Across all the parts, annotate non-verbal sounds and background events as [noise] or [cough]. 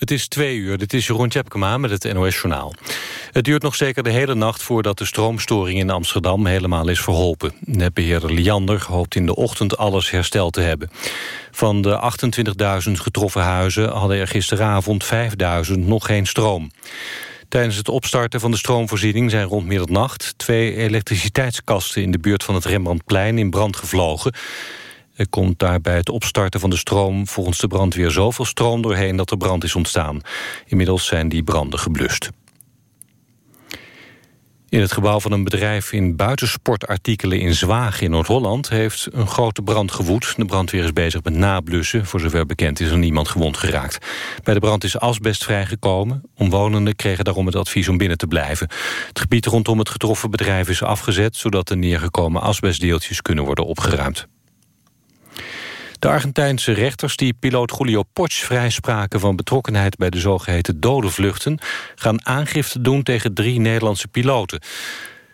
Het is twee uur, dit is Jeroen Tjepkema met het NOS Journaal. Het duurt nog zeker de hele nacht voordat de stroomstoring in Amsterdam helemaal is verholpen. Netbeheerder Liander hoopt in de ochtend alles hersteld te hebben. Van de 28.000 getroffen huizen hadden er gisteravond 5.000 nog geen stroom. Tijdens het opstarten van de stroomvoorziening zijn rond middernacht... twee elektriciteitskasten in de buurt van het Rembrandtplein in brand gevlogen. Er komt daar bij het opstarten van de stroom volgens de brandweer zoveel stroom doorheen dat er brand is ontstaan. Inmiddels zijn die branden geblust. In het gebouw van een bedrijf in buitensportartikelen in Zwaag in Noord-Holland heeft een grote brand gewoed. De brandweer is bezig met nablussen. Voor zover bekend is er niemand gewond geraakt. Bij de brand is asbest vrijgekomen. Omwonenden kregen daarom het advies om binnen te blijven. Het gebied rondom het getroffen bedrijf is afgezet... zodat de neergekomen asbestdeeltjes kunnen worden opgeruimd. De Argentijnse rechters die piloot Julio Potsch vrijspraken van betrokkenheid bij de zogeheten dode vluchten, gaan aangifte doen tegen drie Nederlandse piloten.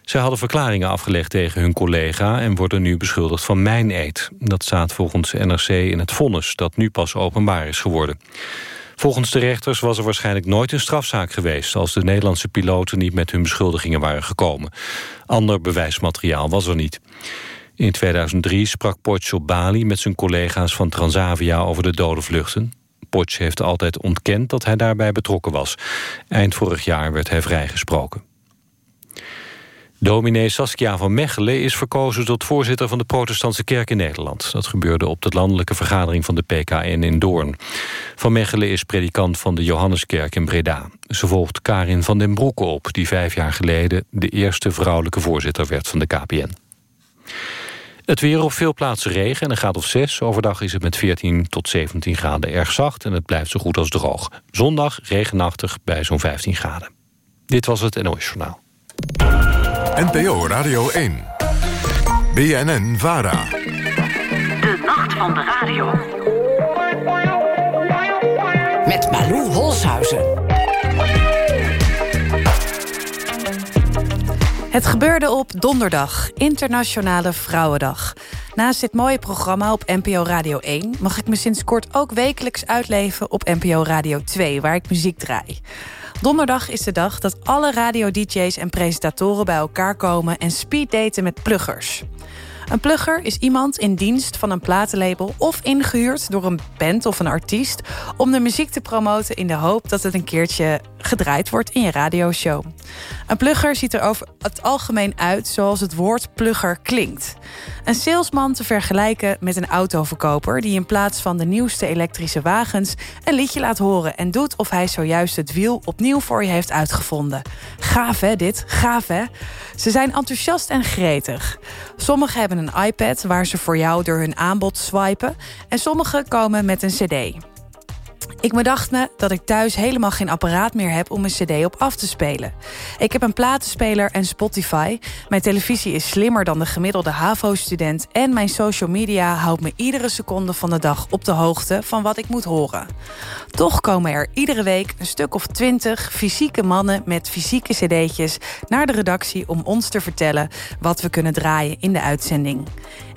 Zij hadden verklaringen afgelegd tegen hun collega... en worden nu beschuldigd van mijneed. Dat staat volgens NRC in het vonnis dat nu pas openbaar is geworden. Volgens de rechters was er waarschijnlijk nooit een strafzaak geweest... als de Nederlandse piloten niet met hun beschuldigingen waren gekomen. Ander bewijsmateriaal was er niet. In 2003 sprak Potsch op Bali met zijn collega's van Transavia over de dode vluchten. Potsch heeft altijd ontkend dat hij daarbij betrokken was. Eind vorig jaar werd hij vrijgesproken. Dominee Saskia van Mechelen is verkozen tot voorzitter van de protestantse kerk in Nederland. Dat gebeurde op de landelijke vergadering van de PKN in Doorn. Van Mechelen is predikant van de Johanneskerk in Breda. Ze volgt Karin van den Broeke op, die vijf jaar geleden de eerste vrouwelijke voorzitter werd van de KPN. Het weer op veel plaatsen regen en een graad of 6. Overdag is het met 14 tot 17 graden erg zacht en het blijft zo goed als droog. Zondag regenachtig bij zo'n 15 graden. Dit was het NOS Journaal. NPO Radio 1. BNN VARA. De nacht van de radio. Met Malou Holshuizen. Het gebeurde op donderdag, Internationale Vrouwendag. Naast dit mooie programma op NPO Radio 1... mag ik me sinds kort ook wekelijks uitleven op NPO Radio 2... waar ik muziek draai. Donderdag is de dag dat alle radio-dj's en presentatoren bij elkaar komen... en speeddaten met pluggers. Een plugger is iemand in dienst van een platenlabel of ingehuurd door een band of een artiest om de muziek te promoten in de hoop dat het een keertje gedraaid wordt in je radioshow. Een plugger ziet er over het algemeen uit zoals het woord plugger klinkt. Een salesman te vergelijken met een autoverkoper die in plaats van de nieuwste elektrische wagens een liedje laat horen en doet of hij zojuist het wiel opnieuw voor je heeft uitgevonden. Gaaf hè dit, gaaf hè? Ze zijn enthousiast en gretig. Sommigen hebben een iPad waar ze voor jou door hun aanbod swipen en sommigen komen met een cd. Ik bedacht me dat ik thuis helemaal geen apparaat meer heb om een cd op af te spelen. Ik heb een platenspeler en Spotify. Mijn televisie is slimmer dan de gemiddelde HAVO-student... en mijn social media houdt me iedere seconde van de dag op de hoogte van wat ik moet horen. Toch komen er iedere week een stuk of twintig fysieke mannen... met fysieke cd'tjes naar de redactie om ons te vertellen... wat we kunnen draaien in de uitzending.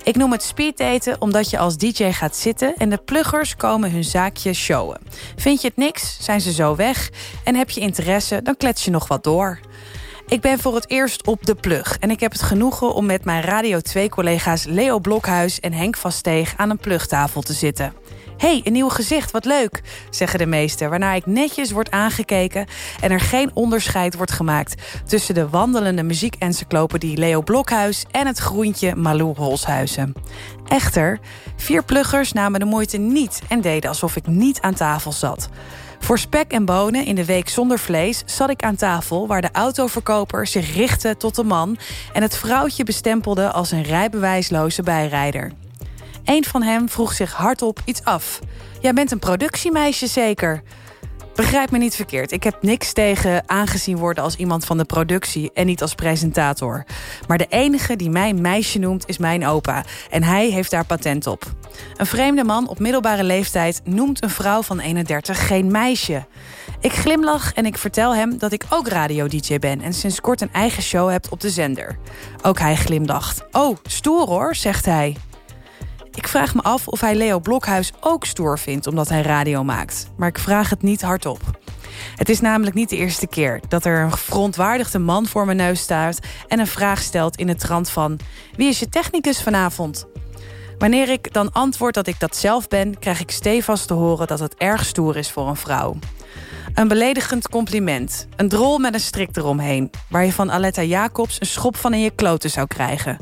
Ik noem het speeddaten omdat je als DJ gaat zitten... en de pluggers komen hun zaakje showen. Vind je het niks, zijn ze zo weg. En heb je interesse, dan klets je nog wat door. Ik ben voor het eerst op de plug. En ik heb het genoegen om met mijn Radio 2-collega's Leo Blokhuis en Henk Vasteeg aan een plugtafel te zitten hey, een nieuw gezicht, wat leuk, zeggen de meesten. Waarna ik netjes word aangekeken en er geen onderscheid wordt gemaakt... tussen de wandelende muziekencyclopedie Leo Blokhuis... en het groentje Malou Holshuizen. Echter, vier pluggers namen de moeite niet en deden alsof ik niet aan tafel zat. Voor spek en bonen in de week zonder vlees zat ik aan tafel... waar de autoverkoper zich richtte tot de man... en het vrouwtje bestempelde als een rijbewijsloze bijrijder. Een van hem vroeg zich hardop iets af. Jij bent een productiemeisje zeker? Begrijp me niet verkeerd. Ik heb niks tegen aangezien worden als iemand van de productie en niet als presentator. Maar de enige die mij meisje noemt is mijn opa. En hij heeft daar patent op. Een vreemde man op middelbare leeftijd noemt een vrouw van 31 geen meisje. Ik glimlach en ik vertel hem dat ik ook radio-dj ben... en sinds kort een eigen show heb op de zender. Ook hij glimlacht. Oh, stoer hoor, zegt hij. Ik vraag me af of hij Leo Blokhuis ook stoer vindt omdat hij radio maakt. Maar ik vraag het niet hardop. Het is namelijk niet de eerste keer dat er een verontwaardigde man voor mijn neus staat... en een vraag stelt in de trant van... wie is je technicus vanavond? Wanneer ik dan antwoord dat ik dat zelf ben... krijg ik stevast te horen dat het erg stoer is voor een vrouw. Een beledigend compliment. Een drol met een strik eromheen... waar je van Aletta Jacobs een schop van in je kloten zou krijgen.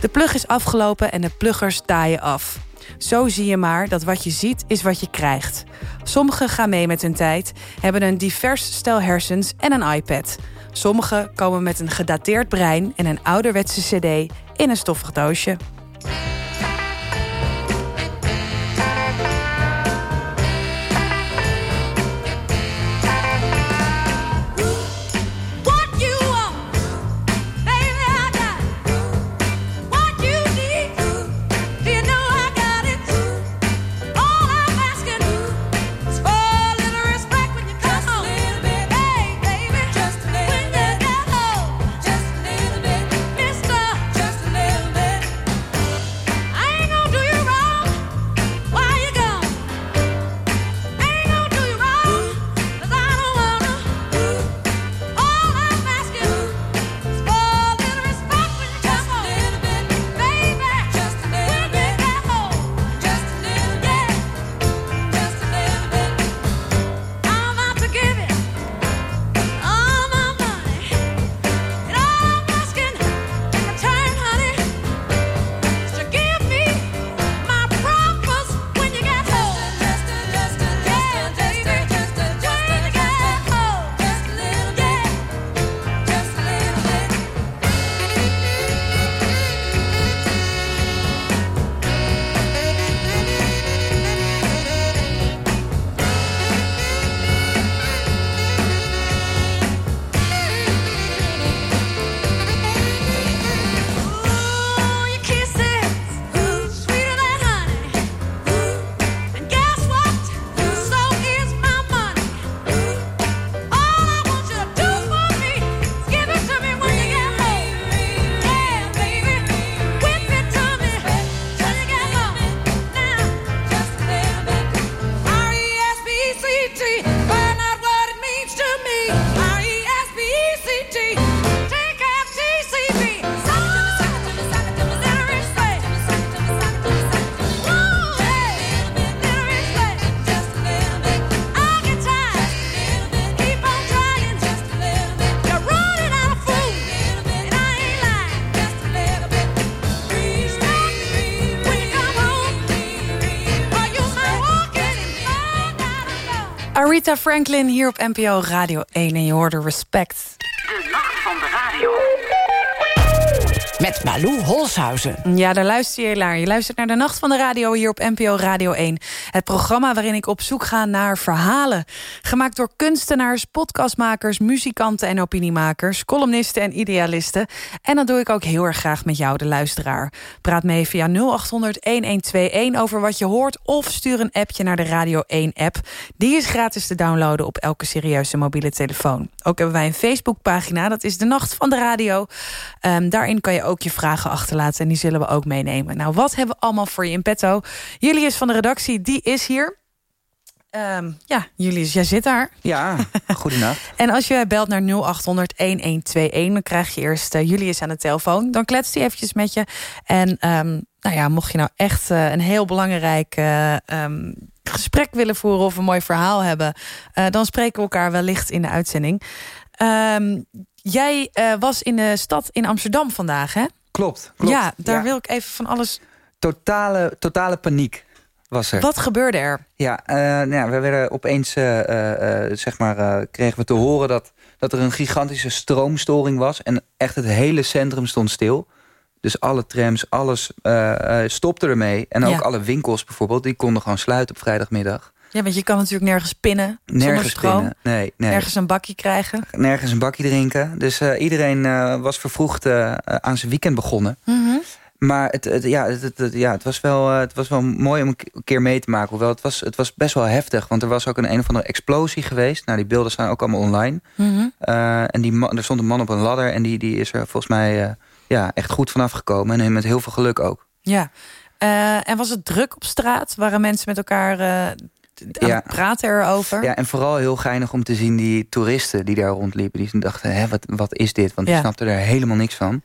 De plug is afgelopen en de pluggers taaien af. Zo zie je maar dat wat je ziet is wat je krijgt. Sommigen gaan mee met hun tijd, hebben een divers stel hersens en een iPad. Sommigen komen met een gedateerd brein en een ouderwetse cd in een stoffig doosje. 对。Rita Franklin hier op NPO Radio 1 en je hoorde Respect. De nacht van de radio. Met Malou Holshuizen. Ja, daar luister je naar. Je luistert naar de Nacht van de Radio hier op NPO Radio 1. Het programma waarin ik op zoek ga naar verhalen. Gemaakt door kunstenaars, podcastmakers, muzikanten en opiniemakers... columnisten en idealisten. En dat doe ik ook heel erg graag met jou, de luisteraar. Praat mee via 0800-1121 over wat je hoort... of stuur een appje naar de Radio 1-app. Die is gratis te downloaden op elke serieuze mobiele telefoon. Ook hebben wij een Facebookpagina, dat is de Nacht van de Radio. Um, daarin kan je ook je vragen achterlaten en die zullen we ook meenemen. Nou, wat hebben we allemaal voor je in petto? Julius van de redactie, die is hier. Um, ja, Julius, jij zit daar. Ja, goedenacht. [laughs] en als je belt naar 0800-1121, dan krijg je eerst uh, Julius aan de telefoon. Dan kletst hij eventjes met je. En um, nou ja, mocht je nou echt uh, een heel belangrijk uh, um, gesprek willen voeren... of een mooi verhaal hebben... dan spreken we elkaar wellicht in de uitzending. Jij was in de stad in Amsterdam vandaag, hè? Klopt, klopt. Ja, daar ja. wil ik even van alles... Totale, totale paniek was er. Wat gebeurde er? Ja, uh, nou ja we werden opeens, uh, zeg maar, kregen we te horen dat, dat er een gigantische stroomstoring was. En echt het hele centrum stond stil. Dus alle trams, alles stopte ermee. En ook ja. alle winkels bijvoorbeeld, die konden gewoon sluiten op vrijdagmiddag. Ja, want je kan natuurlijk nergens pinnen nergens zonder stroom. Pinnen. Nee, nee. Nergens een bakje krijgen. Nergens een bakje drinken. Dus uh, iedereen uh, was vervroegd uh, aan zijn weekend begonnen. Mm -hmm. Maar het, het, ja, het, het, ja, het, was wel, het was wel mooi om een keer mee te maken. Hoewel het was, het was best wel heftig. Want er was ook een een of andere explosie geweest. Nou, die beelden staan ook allemaal online. Mm -hmm. en die man, er stond een man op een ladder. En die, die is er volgens mij ja, echt goed vanaf gekomen. En met heel veel geluk ook. Ja, Eh, en was het druk op straat? Waren mensen met elkaar uh, aan Ja. het praten erover? Ja, en vooral heel geinig om te zien die toeristen die daar rondliepen. Die dachten, hè, wat, wat is dit? Want die snapten er helemaal niks van.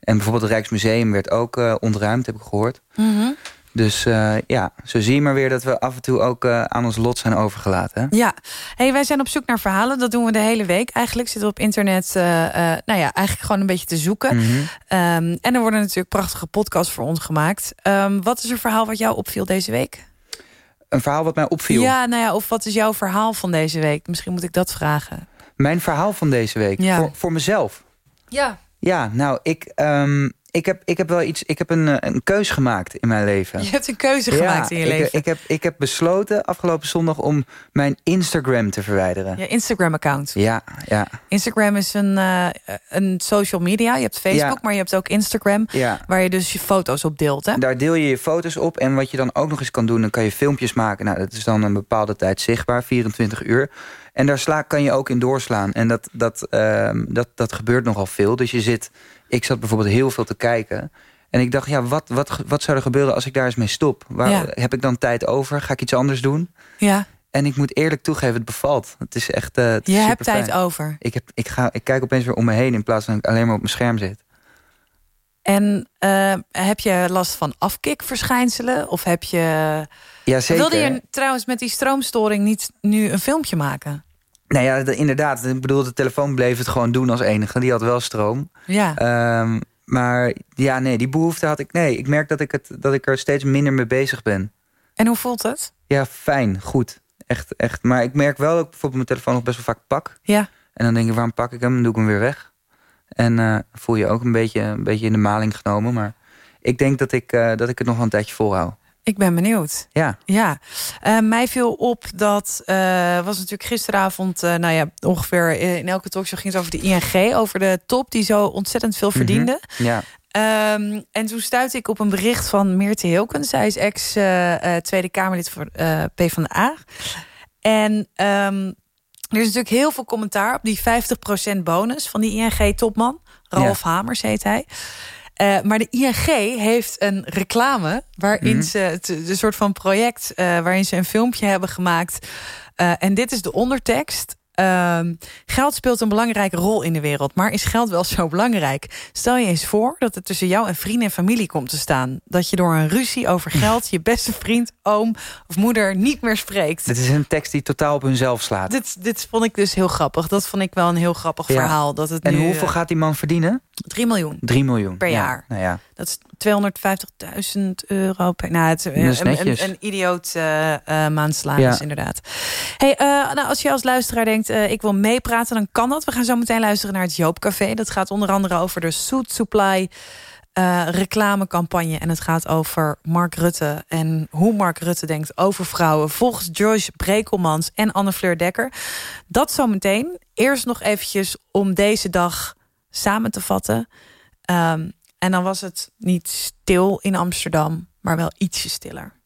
En bijvoorbeeld het Rijksmuseum werd ook eh, ontruimd, heb ik gehoord. Mhm. Dus eh, ja, zo zie je maar weer dat we af en toe ook eh, aan ons lot zijn overgelaten. hè? Ja, hey, wij zijn op zoek naar verhalen. Dat doen we de hele week. Eigenlijk zitten we op internet, nou ja, eigenlijk gewoon een beetje te zoeken. Mhm. Ehm, en er worden natuurlijk prachtige podcasts voor ons gemaakt. Ehm, wat is een verhaal wat jou opviel deze week? Een verhaal wat mij opviel. Ja, nou ja, of wat is jouw verhaal van deze week? Misschien moet ik dat vragen. Mijn verhaal van deze week. Ja. Voor, voor mezelf. Ja. Ja, nou, ik, ehm, ik, heb, ik heb wel iets. Ik heb een, eh, een keus gemaakt in mijn leven. Je hebt een keuze gemaakt in je ik, leven. Ik heb, ik heb besloten afgelopen zondag om mijn Instagram te verwijderen. Je Instagram-account. Ja, ja, Instagram is een, eh, een social media. Je hebt Facebook, Ja. maar je hebt ook Instagram. ja. Waar je dus je foto's op deelt. Hè? Daar deel je je foto's op. En wat je dan ook nog eens kan doen, dan kan je filmpjes maken. Nou, dat is dan een bepaalde tijd zichtbaar, 24 uur. En daar sla, kan je ook in doorslaan. En dat, dat, ehm, dat, dat gebeurt nogal veel. Dus je zit... Ik zat bijvoorbeeld heel veel te kijken. En ik dacht, ja, wat, wat, wat zou er gebeuren als ik daar eens mee stop? Waar, Ja. Heb ik dan tijd over? Ga ik iets anders doen? Ja, En ik moet eerlijk toegeven, het bevalt. Het is echt het is je hebt tijd over. Ik, heb, ik, ga, ik kijk opeens weer om me heen... in plaats van dat ik alleen maar op mijn scherm zit. En eh, heb je last van afkikverschijnselen? Of heb je... Ja, zeker. Wilde je trouwens met die stroomstoring niet nu een filmpje maken? Nou ja, de- inderdaad. Ik bedoel, de telefoon bleef het gewoon doen als enige. Die had wel stroom. Ja. Ehm, maar ja, nee, die behoefte had ik. Nee, ik merk dat ik, het, dat ik er steeds minder mee bezig ben. En hoe voelt het? Ja, fijn, goed. Echt, echt. Maar ik merk wel dat ik bijvoorbeeld mijn telefoon nog best wel vaak pak. Ja. En dan denk ik, waarom pak ik hem? Dan doe ik hem weer weg. En eh, voel je ook een beetje, een beetje in de maling genomen. Maar ik denk dat ik, eh, dat ik het nog wel een tijdje volhoud. Ik ben benieuwd. Ja, Ja, Eh, mij viel op dat eh, was natuurlijk gisteravond, eh, nou ja, ongeveer in elke talkshow ging het over de ING, over de top die zo ontzettend veel verdiende. ja. Ehm, en toen stuitte ik op een bericht van Meerte Hilkens. Zij is ex-Tweede Kamerlid voor PvdA. En ehm, er is natuurlijk heel veel commentaar op die 50% bonus van die ING-topman. Ralf Hamers heet hij. Eh, maar de ING heeft een reclame waarin Mhm. ze het een soort van project eh, waarin ze een filmpje hebben gemaakt. Eh, en dit is de ondertekst. Ehm, geld speelt een belangrijke rol in de wereld, maar is geld wel zo belangrijk? Stel je eens voor dat het tussen jou en vrienden en familie komt te staan. Dat je door een ruzie over geld je beste vriend, oom of moeder niet meer spreekt. Dit is een tekst die totaal op hunzelf slaat. Dit, dit vond ik dus heel grappig. Dat vond ik wel een heel grappig Ja. verhaal. Dat het en nu, hoeveel eh, gaat die man verdienen? 3 miljoen 3 miljoen. Per Ja, jaar. Nou ja. Dat is 250.000 euro per. Nou, het, is een, een, een idioot eh eh, maandsalaris, Ja. inderdaad. Hey, eh, nou, als je als luisteraar denkt, eh, ik wil meepraten, dan kan dat. We gaan zo meteen luisteren naar het Joopcafé. Dat gaat onder andere over de Soet Supply eh, reclamecampagne. En het gaat over Mark Rutte en hoe Mark Rutte denkt over vrouwen. Volgens Joyce Brekelmans en Anne-Fleur Dekker. Dat zometeen. Eerst nog eventjes om deze dag samen te vatten. Ehm, en dan was het niet stil in Amsterdam, maar wel ietsje stiller.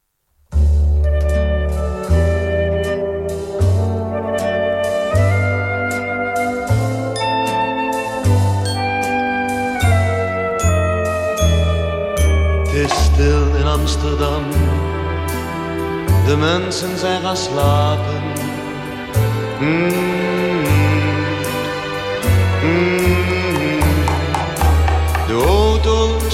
Het is stil in Amsterdam. De mensen zijn gaan slapen. Mm.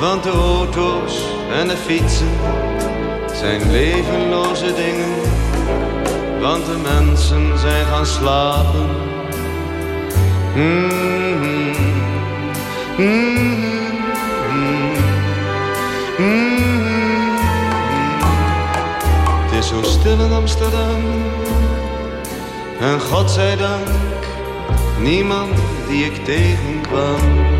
Want de auto's en de fietsen zijn levenloze dingen. Want de mensen zijn gaan slapen. Mm-hmm. Mm-hmm. Mm-hmm. Het is zo stil in Amsterdam. En God zij dank, niemand die ik tegenkwam.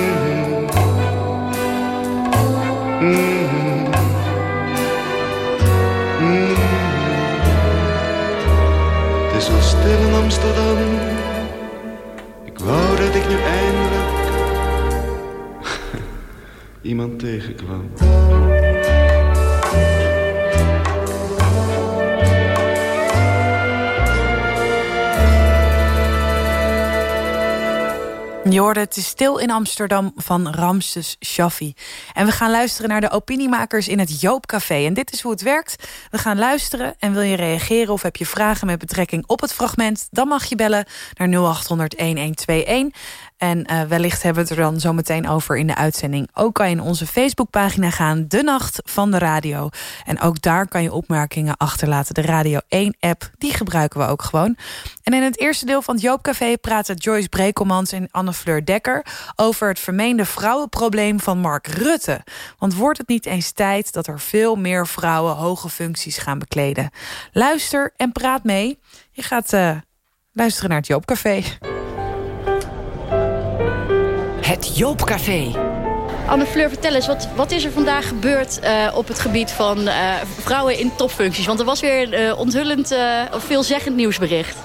Het is zo stil in Amsterdam. Ik wou dat ik nu eindelijk [laughs] iemand tegenkwam. Je het is stil in Amsterdam van Ramses Shaffi. En we gaan luisteren naar de opiniemakers in het Joopcafé. En dit is hoe het werkt. We gaan luisteren en wil je reageren of heb je vragen met betrekking op het fragment... dan mag je bellen naar 0800-1121. En uh, wellicht hebben we het er dan zo meteen over in de uitzending. Ook kan je in onze Facebookpagina gaan, De Nacht van de Radio. En ook daar kan je opmerkingen achterlaten. De Radio 1-app, die gebruiken we ook gewoon. En in het eerste deel van het Joopcafé praten Joyce Brekelmans en Anne-Fleur Dekker... over het vermeende vrouwenprobleem van Mark Rutte. Want wordt het niet eens tijd dat er veel meer vrouwen hoge functies gaan bekleden? Luister en praat mee. Je gaat uh, luisteren naar het Joopcafé. Het Joopcafé. Anne Fleur, vertel eens, wat, wat is er vandaag gebeurd uh, op het gebied van uh, vrouwen in topfuncties? Want er was weer uh, onthullend of veelzeggend nieuwsbericht.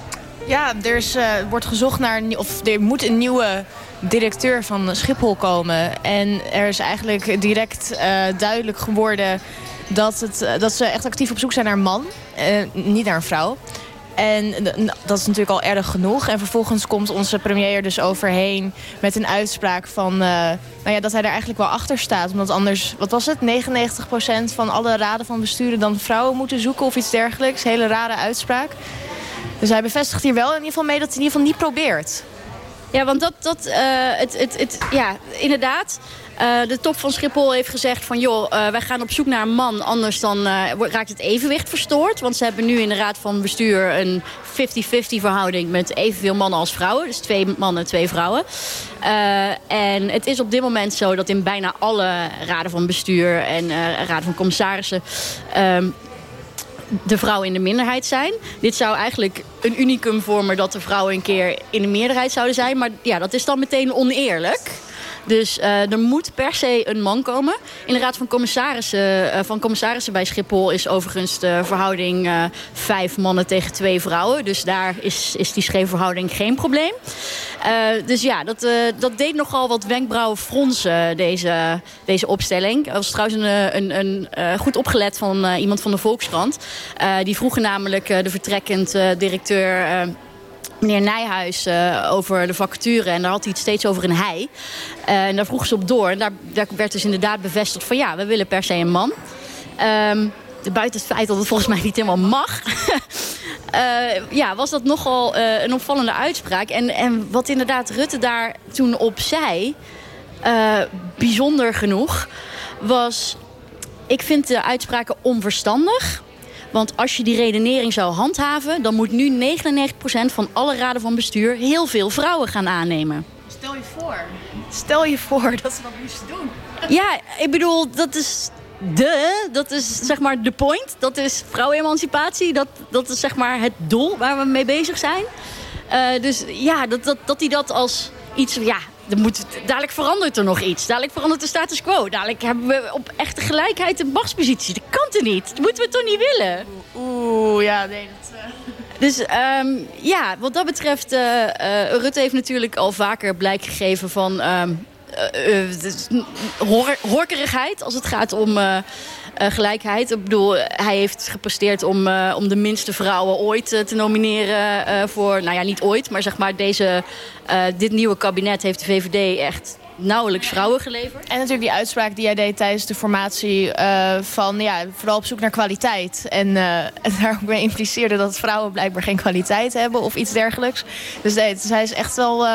Ja, er is, wordt gezocht naar, of er moet een nieuwe directeur van Schiphol komen. En er is eigenlijk direct duidelijk geworden dat, het, dat ze echt actief op zoek zijn naar een man. niet naar een vrouw. En dat is natuurlijk al erg genoeg. En vervolgens komt onze premier dus overheen met een uitspraak van... Uh, nou ja, dat hij er eigenlijk wel achter staat. Omdat anders, wat was het, 99% van alle raden van besturen... dan vrouwen moeten zoeken of iets dergelijks. Hele rare uitspraak. Dus hij bevestigt hier wel in ieder geval mee dat hij in ieder geval niet probeert. Ja, want dat, dat uh, het, het, het, ja, inderdaad... Uh, de top van Schiphol heeft gezegd van... joh, uh, wij gaan op zoek naar een man, anders dan raakt het evenwicht verstoord. Want ze hebben nu in de raad van bestuur een 50-50 verhouding... met evenveel mannen als vrouwen. Dus twee mannen, twee vrouwen. en het is op dit moment zo dat in bijna alle raden van bestuur... en raden van commissarissen... De vrouwen in de minderheid zijn. Dit zou eigenlijk een unicum vormen dat de vrouwen een keer in de meerderheid zouden zijn. Maar ja, dat is dan meteen oneerlijk. Dus uh, er moet per se een man komen. In de Raad van Commissarissen, uh, van commissarissen bij Schiphol is overigens de verhouding uh, vijf mannen tegen twee vrouwen. Dus daar is, is die scheefverhouding geen probleem. dus ja, dat, dat deed nogal wat wenkbrauwen fronsen, deze, deze opstelling. Dat was trouwens een, een, een goed opgelet van iemand van de Volkskrant. die vroegen namelijk de vertrekkend directeur meneer Nijhuis uh, over de vacature. En daar had hij het steeds over een hij. Uh, en daar vroeg ze op door. En daar, daar, werd dus inderdaad bevestigd van ja, we willen per se een man. Um, buiten het feit dat het volgens mij niet helemaal mag... uh, [laughs] ja, was dat nogal een opvallende uitspraak. En, en wat inderdaad Rutte daar toen op zei... bijzonder genoeg, was... Ik vind de uitspraken onverstandig... Want als je die redenering zou handhaven... dan moet nu 99% van alle raden van bestuur... heel veel vrouwen gaan aannemen. Stel je voor. Stel je voor dat ze dat moesten doen. Ja, ik bedoel, dat is de, dat is zeg maar de point. Dat is vrouwenemancipatie. Dat, dat is zeg maar het doel waar we mee bezig zijn. Uh, dus ja, dat, dat, dat hij dat als iets... Ja, er moet, dadelijk verandert er nog iets. Dadelijk verandert de status quo. Dadelijk hebben we op echte gelijkheid een machtspositie. Dat kan er niet. Dat moeten we toch niet willen? Oeh, ja, nee. Dat, uh... Dus um, ja, wat dat betreft... Uh, uh, Rutte heeft natuurlijk al vaker blijk gegeven van... Um, uh, hor horkerigheid als het gaat om uh, gelijkheid. Ik bedoel, hij heeft gepresteerd om, om de minste vrouwen ooit te nomineren voor... Nou ja, niet ooit, maar zeg maar deze, dit nieuwe kabinet heeft de VVD echt nauwelijks vrouwen geleverd. En natuurlijk die uitspraak die jij deed tijdens de formatie van ja, vooral op zoek naar kwaliteit. En, uh, [laughs] en daar ook mee impliceerde dat vrouwen blijkbaar geen kwaliteit hebben of iets dergelijks. Dus nee, dus hij is echt wel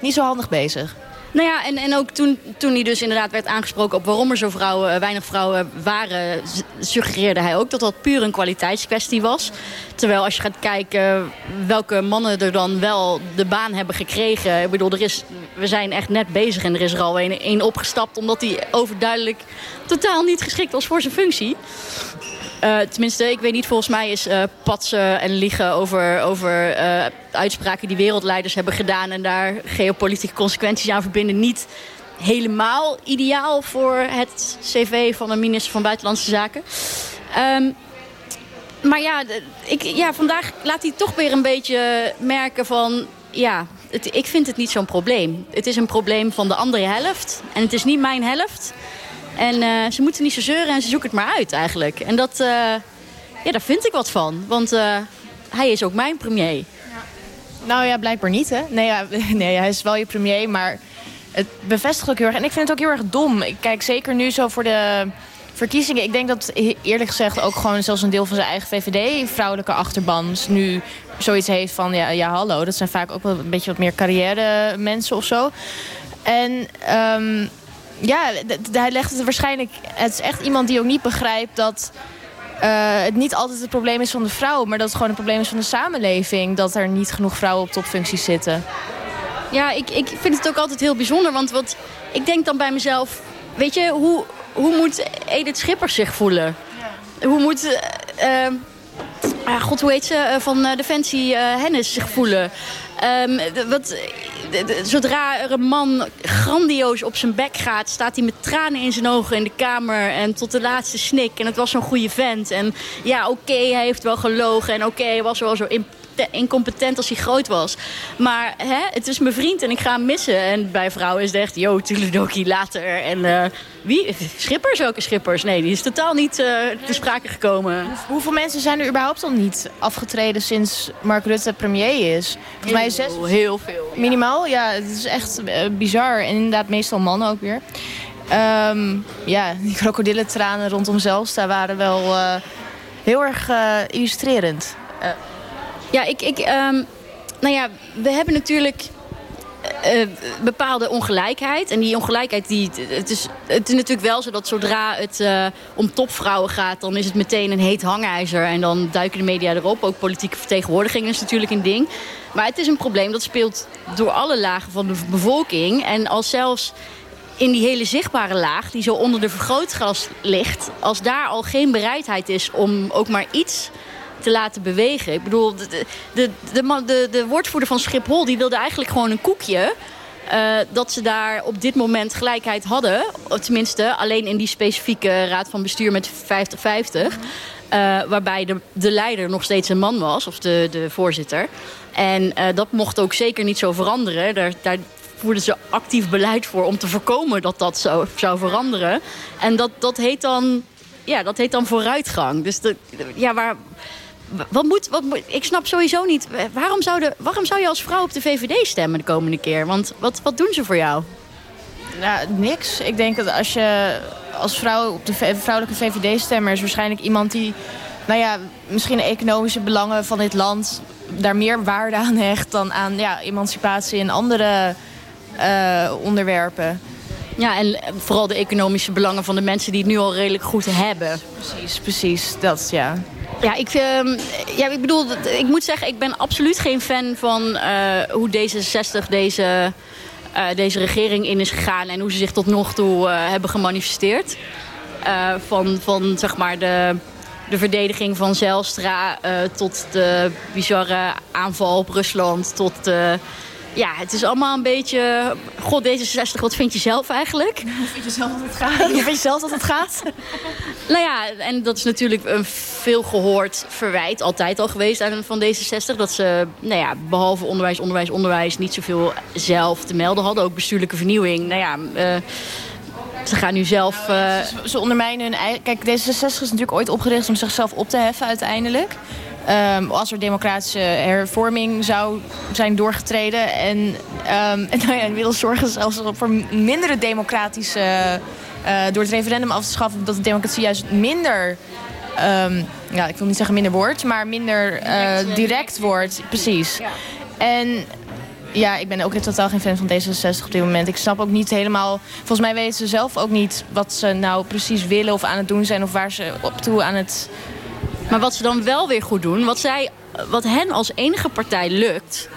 niet zo handig bezig. Nou ja, en, en ook toen, toen hij dus inderdaad werd aangesproken op waarom er zo vrouwen, eh, weinig vrouwen waren, suggereerde hij ook dat dat puur een kwaliteitskwestie was. Terwijl als je gaat kijken welke mannen er dan wel de baan hebben gekregen. Ik bedoel, er is, we zijn echt net bezig en er is er al een opgestapt omdat hij overduidelijk totaal niet geschikt was voor zijn functie. Uh, tenminste, ik weet niet, volgens mij is uh, patsen en liegen over, over uh, uitspraken die wereldleiders hebben gedaan... en daar geopolitieke consequenties aan verbinden niet helemaal ideaal voor het cv van een minister van Buitenlandse Zaken. Um, maar ja, ik, ja, vandaag laat hij toch weer een beetje merken van... ja, het, ik vind het niet zo'n probleem. Het is een probleem van de andere helft en het is niet mijn helft... En uh, ze moeten niet zo zeuren en ze zoeken het maar uit eigenlijk. En dat, uh, ja, daar vind ik wat van. Want uh, hij is ook mijn premier. Ja. Nou ja, blijkbaar niet hè. Nee, ja, [laughs] nee, hij is wel je premier, maar het bevestigt ook heel erg. En ik vind het ook heel erg dom. Ik kijk zeker nu zo voor de verkiezingen. Ik denk dat eerlijk gezegd ook gewoon zelfs een deel van zijn eigen VVD... vrouwelijke achterban nu zoiets heeft van... ja, ja hallo, dat zijn vaak ook wel een beetje wat meer carrière mensen of zo. En... Um, ja, hij legt het waarschijnlijk... Het is echt iemand die ook niet begrijpt dat... Uh, het niet altijd het probleem is van de vrouw... maar dat het gewoon een probleem is van de samenleving... dat er niet genoeg vrouwen op topfuncties zitten. Ja, ik, ik vind het ook altijd heel bijzonder. Want wat, ik denk dan bij mezelf... Weet je, hoe, hoe moet Edith Schippers zich voelen? Ja. Hoe moet... Uh, uh, God, hoe heet ze? van Defensie Hennis zich voelen? Um, wat, zodra er een man grandioos op zijn bek gaat... staat hij met tranen in zijn ogen in de kamer en tot de laatste snik. En het was zo'n goede vent. En ja, oké, hij heeft wel gelogen. En oké, hij was wel zo incompetent als hij groot was. Maar hè, het is mijn vriend en ik ga hem missen. En bij vrouwen is het echt, yo, Tuledoki later. En uh, wie? Schippers? Welke Schippers? Nee, die is totaal niet uh, te sprake gekomen. Hoeveel mensen zijn er überhaupt al niet afgetreden sinds Mark Rutte premier is? Volgens mij zes. Heel veel. Minimaal? Ja, het is echt uh, bizar. En inderdaad meestal mannen ook weer. Um, ja, die krokodillentranen rondom Zelstra waren wel heel erg illustrerend. Ja, ik... ik um, nou ja, we hebben natuurlijk... Uh, bepaalde ongelijkheid. En die ongelijkheid, die, het, is, het is natuurlijk wel zo dat zodra het uh, om topvrouwen gaat... dan is het meteen een heet hangijzer. En dan duiken de media erop. Ook politieke vertegenwoordiging is natuurlijk een ding. Maar het is een probleem dat speelt door alle lagen van de bevolking. En als zelfs in die hele zichtbare laag, die zo onder de vergrootglas ligt... als daar al geen bereidheid is om ook maar iets te laten bewegen. Ik bedoel, de, de, de, de, de woordvoerder van Schiphol die wilde eigenlijk gewoon een koekje. Uh, dat ze daar op dit moment gelijkheid hadden. Tenminste, alleen in die specifieke raad van bestuur met 50-50. Uh, eh, waarbij de, de leider nog steeds een man was, of de, de voorzitter. En uh, dat mocht ook zeker niet zo veranderen. Daar, daar voerden ze actief beleid voor om te voorkomen dat dat zo, zou veranderen. En dat, dat, heet dan, ja, dat heet dan vooruitgang. Dus de, ja, waar, wat moet, wat ik snap sowieso niet. Waarom zou, de, waarom zou je als vrouw op de VVD stemmen de komende keer? Want wat, wat doen ze voor jou? Nou, niks. Ik denk dat als je als vrouw op de vrouwelijke VVD-stemmer... is waarschijnlijk iemand die nou ja, misschien de economische belangen van dit land... daar meer waarde aan hecht dan aan ja, emancipatie en andere uh, onderwerpen. Ja, en vooral de economische belangen van de mensen die het nu al redelijk goed hebben. Precies, precies. Dat, ja. Ja, ik, uh, ja, ik bedoel, ik moet zeggen, ik ben absoluut geen fan van uh, hoe D66 deze, uh, deze regering in is gegaan en hoe ze zich tot nog toe uh, hebben gemanifesteerd. van, van zeg maar de, de verdediging van Zelstra tot de bizarre aanval op Rusland, tot ja, het is allemaal een beetje... God, D66, wat vind je zelf eigenlijk? [laughs] Hoe vind je zelf dat het gaat? Hoe vind je zelf dat het gaat? [laughs] nou ja, en dat is natuurlijk een veel gehoord verwijt. Altijd al geweest aan van D66. Dat ze, nou ja, behalve onderwijs, onderwijs, onderwijs... niet zoveel zelf te melden hadden. Ook bestuurlijke vernieuwing. Nou ja... Uh, ze gaan nu zelf... Uh... Ze, ze, ondermijnen hun eigen... Kijk, D66 is natuurlijk ooit opgericht om zichzelf op te heffen uiteindelijk. Um, als er democratische hervorming zou zijn doorgetreden. En, um, en [laughs] nou ja, inmiddels zorgen ze zelfs voor mindere democratische... Uh, door het referendum af te schaffen... dat de democratie juist minder... Um, ja, ik wil niet zeggen minder wordt, maar minder uh, direct, wordt. Precies. Ja. En ja, ik ben ook totaal geen fan van D66 op dit moment. Ik snap ook niet helemaal... Volgens mij weten ze zelf ook niet wat ze nou precies willen of aan het doen zijn... of waar ze op toe aan het maar wat ze dan wel weer goed doen, wat, zij, wat hen als enige partij lukt...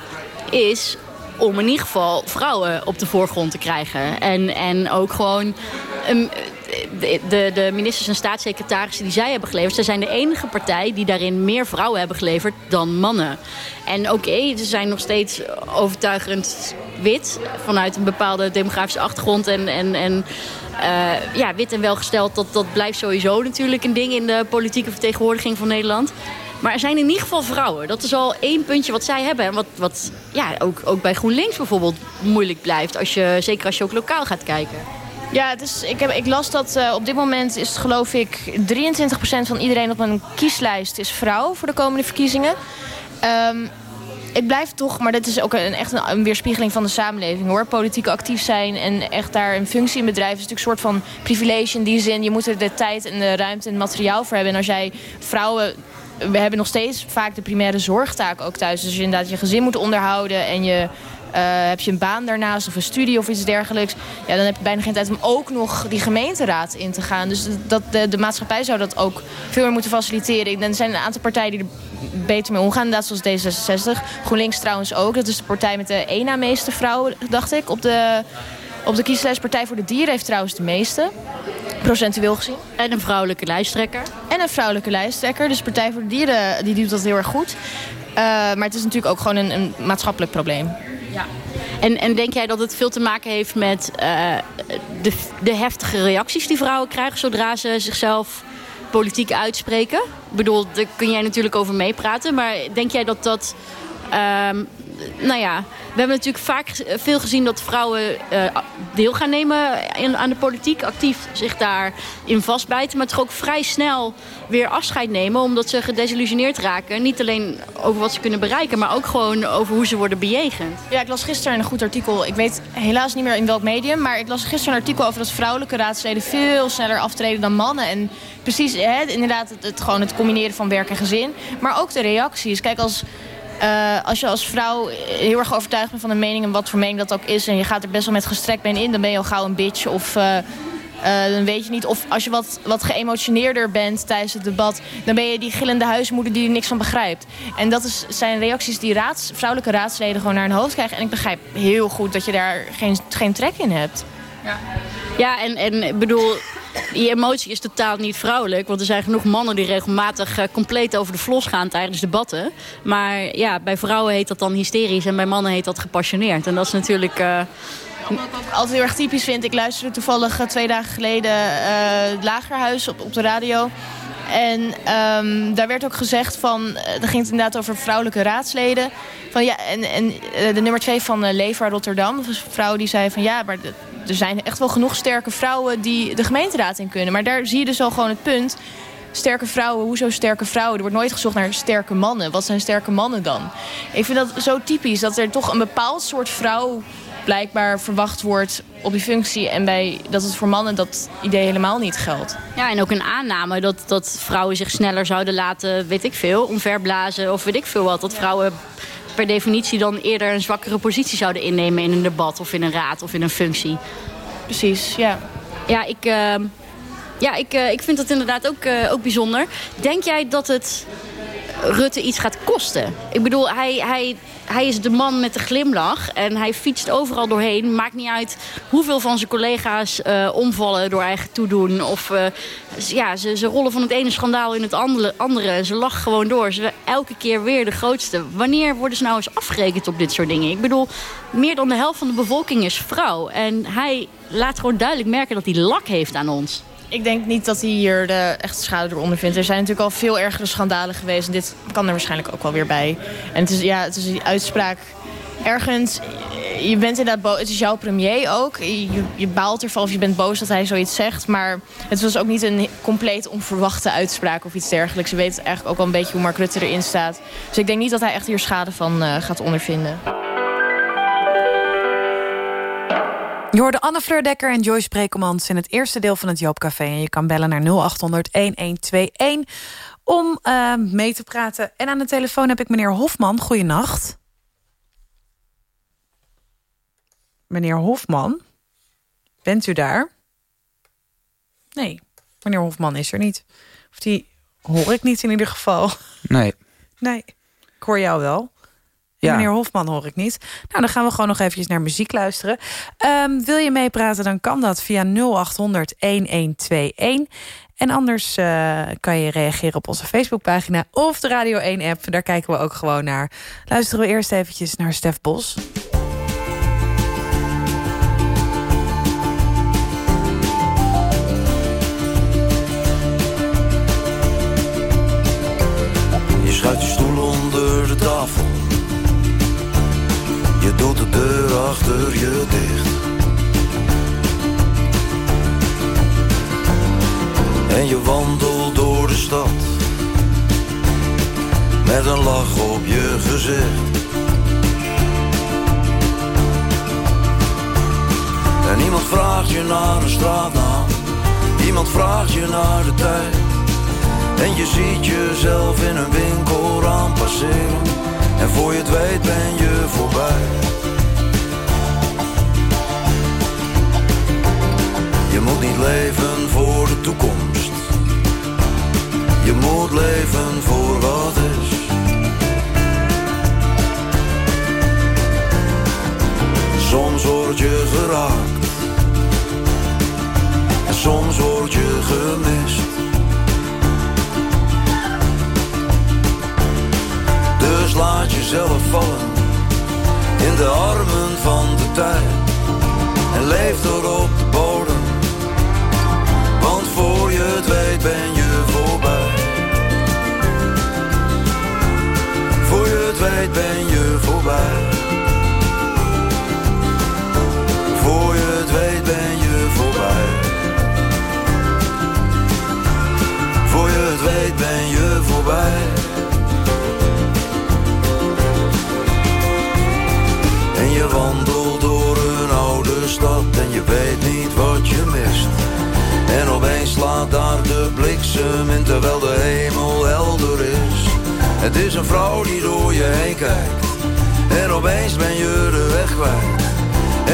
is om in ieder geval vrouwen op de voorgrond te krijgen. En, en ook gewoon... de, de, ministers en staatssecretarissen die zij hebben geleverd... ze zijn de enige partij die daarin meer vrouwen hebben geleverd dan mannen. En oké, ze zijn nog steeds overtuigend wit... vanuit een bepaalde demografische achtergrond en... en, en uh, ja, wit en welgesteld, dat, dat blijft sowieso natuurlijk een ding in de politieke vertegenwoordiging van Nederland. Maar er zijn in ieder geval vrouwen. Dat is al één puntje wat zij hebben. En wat, wat ja, ook, ook bij GroenLinks bijvoorbeeld moeilijk blijft. Als je, zeker als je ook lokaal gaat kijken. Ja, is, ik, heb, ik las dat uh, op dit moment is geloof ik 23% van iedereen op een kieslijst is vrouw voor de komende verkiezingen. Um, ik blijf toch, maar dat is ook een, echt een, weerspiegeling van de samenleving hoor. Politiek actief zijn en echt daar een functie in bedrijven is natuurlijk een soort van privilege in die zin. Je moet er de tijd en de ruimte en het materiaal voor hebben. En als jij vrouwen we hebben nog steeds vaak de primaire zorgtaak ook thuis. Dus je inderdaad je gezin moet onderhouden en je heb je een baan daarnaast of een studie of iets dergelijks... Ja, dan heb je bijna geen tijd om ook nog die gemeenteraad in te gaan. Dus dat, de, de maatschappij zou dat ook veel meer moeten faciliteren. Er zijn een aantal partijen die er beter mee omgaan. Inderdaad, zoals D66. GroenLinks trouwens ook. Dat is de partij met de één na meeste vrouwen, dacht ik. Op de, op de kieslijst Partij voor de Dieren heeft trouwens de meeste. Procentueel gezien. En een vrouwelijke lijsttrekker. En een vrouwelijke lijsttrekker. Dus Partij voor de Dieren die doet dat heel erg goed. Uh, maar het is natuurlijk ook gewoon een, een maatschappelijk probleem. Ja. En, en denk jij dat het veel te maken heeft met uh, de, de heftige reacties die vrouwen krijgen... zodra ze zichzelf politiek uitspreken? Ik bedoel, daar kun jij natuurlijk over meepraten. Maar denk jij dat dat... Um, nou ja, we hebben natuurlijk vaak veel gezien dat vrouwen uh, deel gaan nemen in, aan de politiek. Actief zich daarin vastbijten. Maar toch ook vrij snel weer afscheid nemen. Omdat ze gedesillusioneerd raken. Niet alleen over wat ze kunnen bereiken. Maar ook gewoon over hoe ze worden bejegend. Ja, ik las gisteren een goed artikel. Ik weet helaas niet meer in welk medium. Maar ik las gisteren een artikel over dat vrouwelijke raadsleden veel sneller aftreden dan mannen. En precies, hè, inderdaad, het, het, gewoon het combineren van werk en gezin. Maar ook de reacties. Kijk, als uh, als je als vrouw heel erg overtuigd bent van een mening... en wat voor mening dat ook is... en je gaat er best wel met gestrekt been in... dan ben je al gauw een bitch of... Uh, uh, dan weet je niet of als je wat, wat geëmotioneerder bent tijdens het debat... dan ben je die gillende huismoeder die er niks van begrijpt. En dat is, zijn reacties die raads, vrouwelijke raadsleden gewoon naar hun hoofd krijgen. En ik begrijp heel goed dat je daar geen, geen trek in hebt. Ja, ja en, en bedoel, die emotie is totaal niet vrouwelijk. Want er zijn genoeg mannen die regelmatig uh, compleet over de vlos gaan tijdens debatten. Maar ja, bij vrouwen heet dat dan hysterisch en bij mannen heet dat gepassioneerd. En dat is natuurlijk... Uh, wat ik altijd heel erg typisch vind. Ik luisterde toevallig uh, twee dagen geleden het Lagerhuis op, op de radio. En um, daar werd ook gezegd van, er ging het inderdaad over vrouwelijke raadsleden. Van, ja, en en de nummer twee van Leefbaar Rotterdam, een vrouw die zei van ja, maar er zijn echt wel genoeg sterke vrouwen die de gemeenteraad in kunnen. Maar daar zie je dus al gewoon het punt. Sterke vrouwen, hoezo sterke vrouwen? Er wordt nooit gezocht naar sterke mannen. Wat zijn sterke mannen dan? Ik vind dat zo typisch dat er toch een bepaald soort vrouw blijkbaar verwacht wordt op die functie. En bij, dat het voor mannen dat idee helemaal niet geldt. Ja, en ook een aanname dat, dat vrouwen zich sneller zouden laten, weet ik veel, omverblazen of weet ik veel wat. Dat vrouwen per definitie dan eerder een zwakkere positie zouden innemen in een debat of in een raad of in een functie. Precies, ja. Ja, ik, uh, ja, ik, uh, ik vind dat inderdaad ook, uh, ook bijzonder. Denk jij dat het Rutte iets gaat kosten. Ik bedoel, hij, hij, hij is de man met de glimlach en hij fietst overal doorheen. Maakt niet uit hoeveel van zijn collega's uh, omvallen door eigen toedoen. Of uh, ja, ze, ze rollen van het ene schandaal in het andere. andere. Ze lachen gewoon door. Ze elke keer weer de grootste. Wanneer worden ze nou eens afgerekend op dit soort dingen? Ik bedoel, meer dan de helft van de bevolking is vrouw. En hij laat gewoon duidelijk merken dat hij lak heeft aan ons. Ik denk niet dat hij hier de echte schade door ondervindt. Er zijn natuurlijk al veel ergere schandalen geweest. En dit kan er waarschijnlijk ook wel weer bij. En het is, ja, het is die uitspraak ergens... Je bent inderdaad Het is jouw premier ook. Je, je baalt ervan of je bent boos dat hij zoiets zegt. Maar het was ook niet een compleet onverwachte uitspraak of iets dergelijks. Je weet eigenlijk ook wel een beetje hoe Mark Rutte erin staat. Dus ik denk niet dat hij echt hier schade van uh, gaat ondervinden. Je hoorde Anne Fleur Dekker en Joyce Brekelmans in het eerste deel van het Joopcafé. En je kan bellen naar 0800-1121 om uh, mee te praten. En aan de telefoon heb ik meneer Hofman. Goeienacht. Meneer Hofman, bent u daar? Nee, meneer Hofman is er niet. Of die hoor ik niet in ieder geval. Nee. Nee, ik hoor jou wel. Ja. Meneer Hofman hoor ik niet. Nou, dan gaan we gewoon nog eventjes naar muziek luisteren. Um, wil je meepraten, dan kan dat via 0800 1121. En anders uh, kan je reageren op onze Facebookpagina of de Radio 1-app. Daar kijken we ook gewoon naar. Luisteren we eerst eventjes naar Stef Bos. Je schuift je stoel onder de tafel je doet de deur achter je dicht. En je wandelt door de stad. Met een lach op je gezicht. En niemand vraagt je naar een straatnaam. Iemand vraagt je naar de tijd. En je ziet jezelf in een winkel aan passeren en voor je het weet ben je voorbij. Je moet niet leven voor de toekomst. Je moet leven voor wat is. Soms word je geraakt. En soms word je gemist. Laat jezelf vallen in de armen van de tijd. En leef door op de bodem, want voor je het weet ben je voorbij. Voor je het weet ben je voorbij. Voor je het weet ben je voorbij. Voor je het weet ben je voorbij. Je weet niet wat je mist. En opeens slaat daar de bliksem in terwijl de hemel helder is. Het is een vrouw die door je heen kijkt. En opeens ben je de weg kwijt.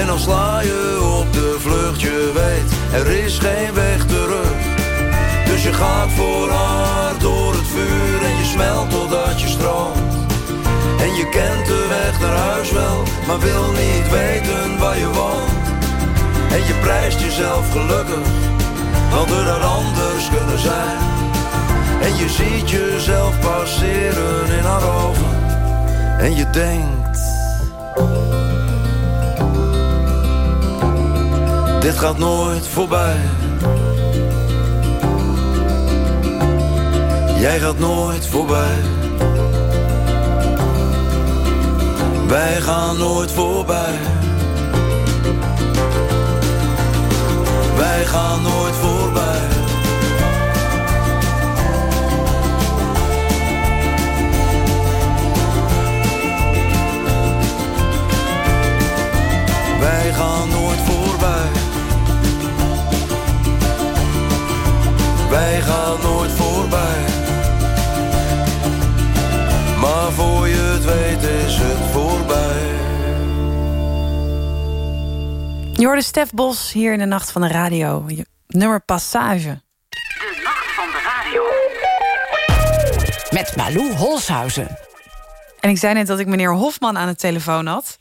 En dan sla je op de vlucht, je weet, er is geen weg terug. Dus je gaat voor haar door het vuur en je smelt totdat je stroomt. En je kent de weg naar huis wel, maar wil niet weten waar je woont. En je prijst jezelf gelukkig, want er had anders kunnen zijn. En je ziet jezelf passeren in haar ogen. En je denkt... Dit gaat nooit voorbij. Jij gaat nooit voorbij. Wij gaan nooit voorbij. Gaan nooit voorbij. Hoorde Stef Bos hier in de Nacht van de Radio. Nummer Passage. De Nacht van de Radio. met Malou Holshuizen. En ik zei net dat ik meneer Hofman aan de telefoon had.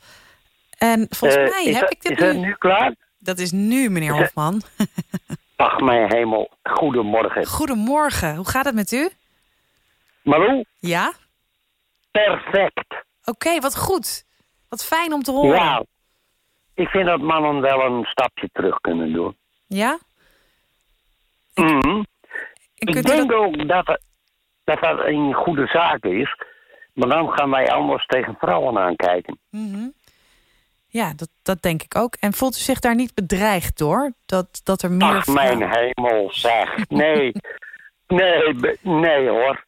En volgens Eh, mij heb dat- ik dit Is het nu klaar? Dat is nu, meneer Is het- Hofman. [laughs] Ach, mijn hemel. Goedemorgen. Goedemorgen, hoe gaat het met u? Malou, Ja? perfect. Oké, wat goed. Wat fijn om te horen. Ja. Ik vind dat mannen wel een stapje terug kunnen doen. Ja? Mhm. Ik kunt u denk ook dat, het- dat dat een goede zaak is. Maar dan gaan wij anders tegen vrouwen aankijken. Mhm. Ja, dat, dat denk ik ook. En voelt u zich daar niet bedreigd door? Dat, dat er meer Ach, mijn hemel, zeg. Nee, [laughs] nee, nee hoor.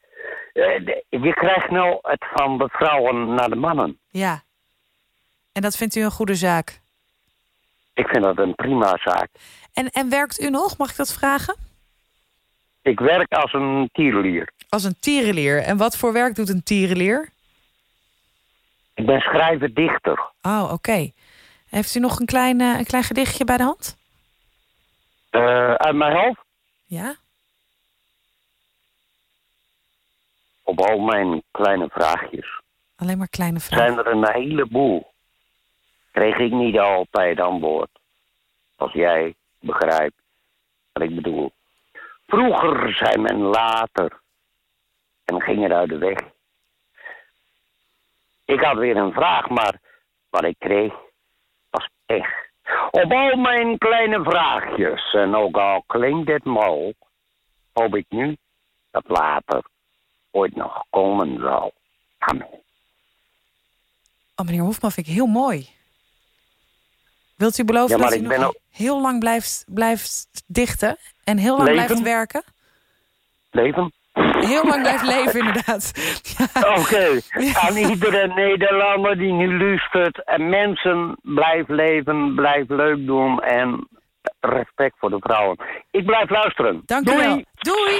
Eh, Je krijgt nou het van de vrouwen naar de mannen. Ja. En dat vindt u een goede zaak? Ik vind dat een prima zaak. En, en werkt u nog? Mag ik dat vragen? Ik werk als een tierlier. Als een tierenleer. En wat voor werk doet een tierenleer? Ik ben schrijver-dichter. Oh, oké. Heeft u nog een klein, eh, een klein gedichtje bij de hand? Eh, uit mijn hoofd? Ja? Op al mijn kleine vraagjes. Alleen maar kleine vragen. Zijn er een heleboel. Kreeg ik niet altijd antwoord. Als jij begrijpt wat ik bedoel. Vroeger zei men later. En ging er uit de weg. Ik had weer een vraag, maar wat ik kreeg was pech. Op al mijn kleine vraagjes, en ook al klinkt dit mal, hoop ik nu dat later ooit nog komen zal. Amen. Oh, meneer Hofman vind ik heel mooi. Wilt u beloven Ja, dat u nog heel lang blijft, blijft dichten? En heel lang Leven? blijft werken? Leven? Heel lang blijft leven, [laughs] inderdaad. Oké, aan iedere Nederlander die nu luistert. En mensen, blijf leven, blijf leuk doen en respect voor de vrouwen. Ik blijf luisteren. Dank Doei. u wel. Doei!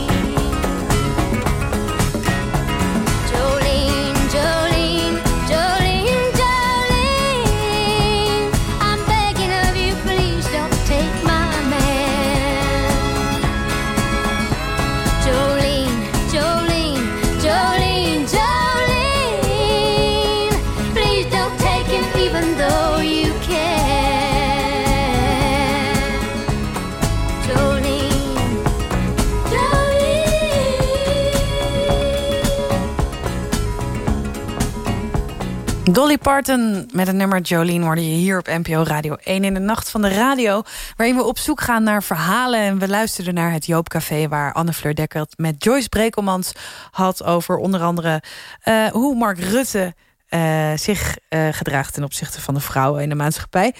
Dolly Parton met het nummer Jolene hoorde je hier op NPO Radio 1 in de Nacht van de Radio. Waarin we op zoek gaan naar verhalen. En we luisterden naar het Joopcafé waar Anne Fleur Dekker het met Joyce Brekelmans had over onder andere uh, hoe Mark Rutte uh, zich uh, gedraagt ten opzichte van de vrouwen in de maatschappij.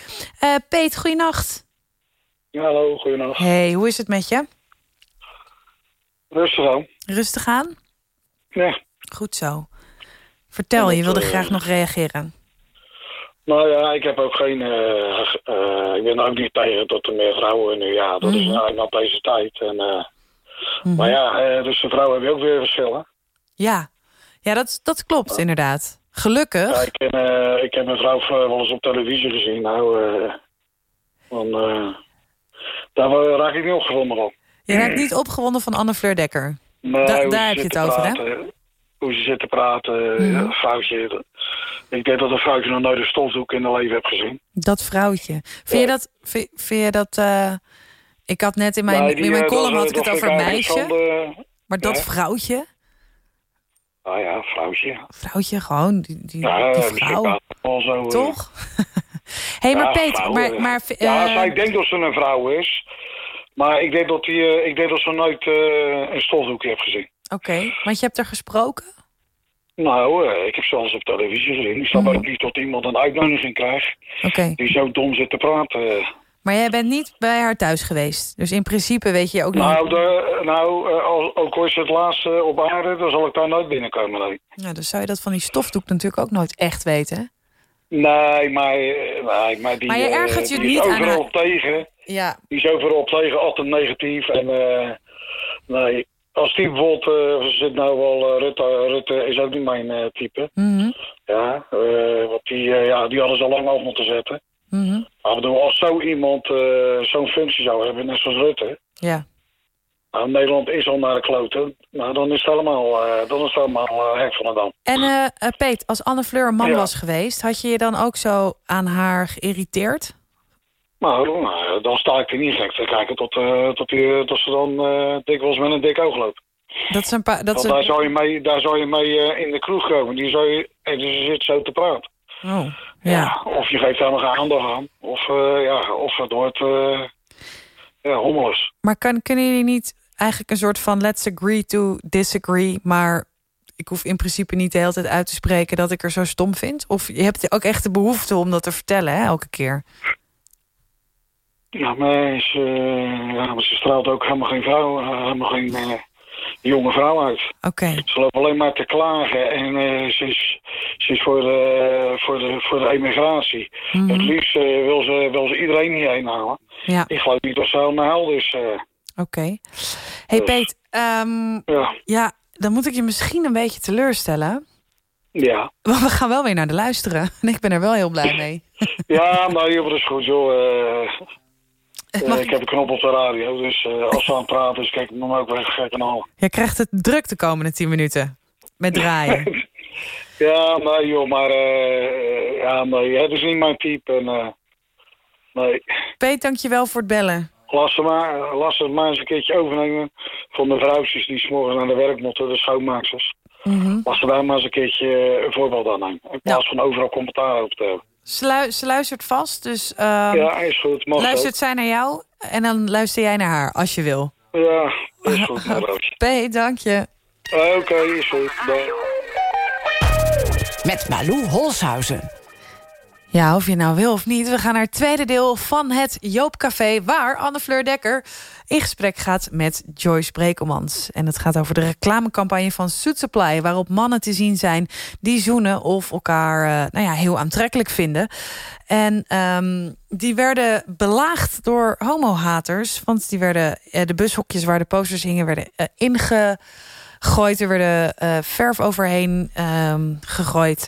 Peet, goeienacht. Ja, hallo, goeienacht. Hey, hoe is het met je? Rustig aan. Rustig aan? Ja. Goed zo. Vertel, je wilde graag nog reageren. Nou ja, ik heb ook geen... Uh, uh, ik ben ook niet tegen dat er meer vrouwen nu... Ja, dat mm -hmm. is eigenlijk al deze tijd. En, mm -hmm. Maar ja, dus de vrouwen hebben ook weer verschillen. Ja, ja dat, dat klopt inderdaad. Gelukkig. Ja, ik, ken, ik heb mijn vrouw wel eens op televisie gezien. Nou, van, daar raak ik niet opgewonden van. Je raakt niet opgewonden van Anne Fleur Dekker? Nee, da daar heb je het over, hè? Hoe ze zit te praten. Ja, vrouwtje. Ik denk dat een vrouwtje nog nooit een stofdoek in haar leven heb gezien. Dat vrouwtje. Vind je dat... Vind, vind je dat uh, ik had net in mijn, nee, die, in mijn column had ik het over meisje. Maar dat ja. vrouwtje? Ah ja, vrouwtje. Vrouwtje, gewoon. Die, die, ja, die vrouw. Zo, Toch? Hé, [laughs] hey, maar Peter, maar... maar uh, ja, ik denk dat ze een vrouw is. Maar ik denk dat, die, ik denk dat ze nooit een stofdoekje heeft gezien. Oké, okay, want je hebt er gesproken? Nou, uh, ik heb zelfs op televisie gezien. Ik snap mm. ook niet dat iemand een uitnodiging krijgt... Okay. die zo dom zit te praten. Maar jij bent niet bij haar thuis geweest? Dus in principe weet je ook nou, niet... De, nou, uh, ook al is het laatste op aarde... dan zal ik daar nooit binnenkomen, nee. Ja, dan zou je dat van die stofdoek natuurlijk ook nooit echt weten? Nee, maar, nee, maar die, maar je ergert je die niet is overal aan tegen. Ja. Die is overal tegen, altijd negatief. En nee, als die bijvoorbeeld, uh, zit nou wel, uh, Rutte, Rutte is ook niet mijn uh, type. Mm -hmm. Ja, want die, ja, die hadden ze al lang af moeten zetten. Mm -hmm. Maar bedoel, als zo iemand zo'n functie zou hebben, net zoals Rutte. Ja. Nou, Nederland is al naar de kloten. Nou, dan is het allemaal, dan is het allemaal hek van de dam. En Peet, als Anne Fleur een man ja. was geweest, had je je dan ook zo aan haar geïrriteerd? Nou, nou, dan sta ik er niet gek te kijken tot, uh, tot, die, tot ze dan uh, dikwijls met een dik oog loopt. Dat paar... Dat Want daar, zou je mee, daar zou je mee uh, in de kroeg komen. Die zou je, en dus zit zo te praten. Oh, ja. ja. Of je geeft daar nog aandacht aan. Of, ja, of het wordt ja, hommeles. Maar kan, kunnen jullie niet eigenlijk een soort van let's agree to disagree... maar ik hoef in principe niet de hele tijd uit te spreken dat ik er zo stom vind? Of je hebt ook echt de behoefte om dat te vertellen, hè, elke keer? Ja, maar ze, ja, maar ze straalt ook helemaal geen vrouw, helemaal geen uh, jonge vrouw uit. Oké. Okay. Ze loopt alleen maar te klagen en uh, ze, is, ze is voor de, voor de, voor de emigratie. Mm -hmm. Het liefst uh, wil, ze, wil ze iedereen hierheen halen. Ja. Ik geloof niet dat ze helemaal held is. Oké. Okay. hey, dus, Peet, um, ja. ja, dan moet ik je misschien een beetje teleurstellen. Ja. Want we gaan wel weer naar de luisteren. [laughs] En ik ben er wel heel blij mee. ja, [laughs] nou, dat is goed, joh. Uh, ik heb een knop op de radio, dus uh, als we aan het praten is, kijk ik hem ook weer gek en al. Je krijgt het druk de komende 10 minuten. Met draaien. [laughs] ja, nee joh, maar uh, ja, nee, het is niet mijn type. En, nee. Peet, dankjewel voor het bellen. Laat ze, maar, laat ze het maar eens een keertje overnemen van de vrouwtjes die s'morgens naar de werk moeten, de schoonmaaksters. Mm -hmm. Laat ze daar maar eens een keertje een voorbeeld aan nemen. In plaats van overal commentaar op te hebben. Ze, lu ze, luistert vast, dus uh, ja, is goed. Mag luistert zij naar jou en dan luister jij naar haar, als je wil. Ja, is goed. P, [laughs] dank je. Oké, okay, is goed. Bye. Met Malou Holshuizen. Ja, of je nou wil of niet. We gaan naar het tweede deel van het Joopcafé... waar Anne Fleur Dekker in gesprek gaat met Joyce Brekelmans. En het gaat over de reclamecampagne van Suit Supply... waarop mannen te zien zijn die zoenen of elkaar uh, nou ja, heel aantrekkelijk vinden. En um, die werden belaagd door homohaters. Want die werden, uh, de bushokjes waar de posters hingen... werden uh, inge gegooid. Er werden uh, verf overheen um, gegooid.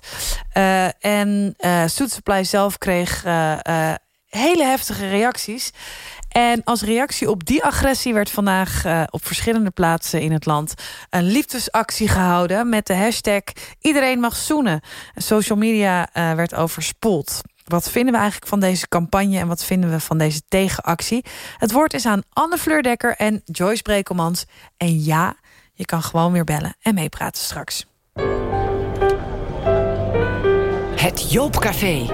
Uh, en uh, Supply zelf kreeg hele heftige reacties. En als reactie op die agressie werd vandaag op verschillende plaatsen in het land een liefdesactie gehouden met de hashtag iedereen mag zoenen. Social media werd overspoeld. Wat vinden we eigenlijk van deze campagne en wat vinden we van deze tegenactie? Het woord is aan Anne Fleur Dekker en Joyce Brekelmans. En ja, je kan gewoon weer bellen en meepraten straks. Het Joopcafé.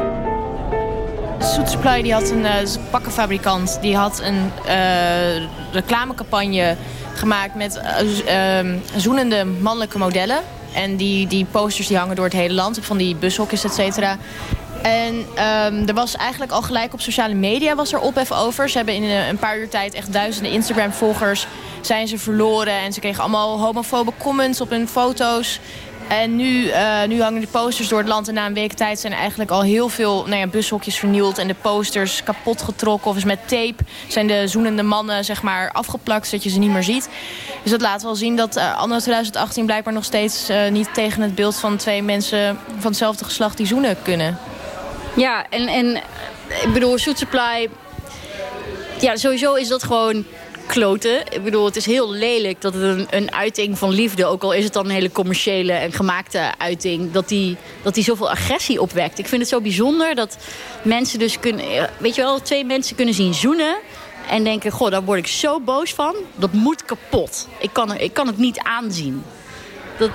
Soet Supply die had een uh, pakkenfabrikant. Die had een uh, reclamecampagne gemaakt met uh, zoenende mannelijke modellen. En die, die posters die hangen door het hele land. Van die bushokjes, et cetera. En um, er was eigenlijk al gelijk op sociale media was er ophef over. Ze hebben in een paar uur tijd echt duizenden Instagram-volgers zijn ze verloren. En ze kregen allemaal homofobe comments op hun foto's. En nu, uh, nu hangen de posters door het land. En na een week tijd zijn eigenlijk al heel veel nou ja, bushokjes vernield. En de posters kapot getrokken. Of eens met tape zijn de zoenende mannen zeg maar, afgeplakt. Zodat je ze niet meer ziet. Dus dat laat wel zien dat uh, anno 2018 blijkbaar nog steeds niet tegen het beeld van twee mensen van hetzelfde geslacht die zoenen kunnen. Ja, en, en ik bedoel, Shoot Supply... Ja, sowieso is dat gewoon kloten. Ik bedoel, het is heel lelijk dat het een, een, uiting van liefde... ook al is het dan een hele commerciële en gemaakte uiting... dat die, dat die zoveel agressie opwekt. Ik vind het zo bijzonder dat mensen dus kunnen... Weet je wel, twee mensen kunnen zien zoenen... en denken, goh, daar word ik zo boos van. Dat moet kapot. Ik kan, ik kan het niet aanzien. Dat...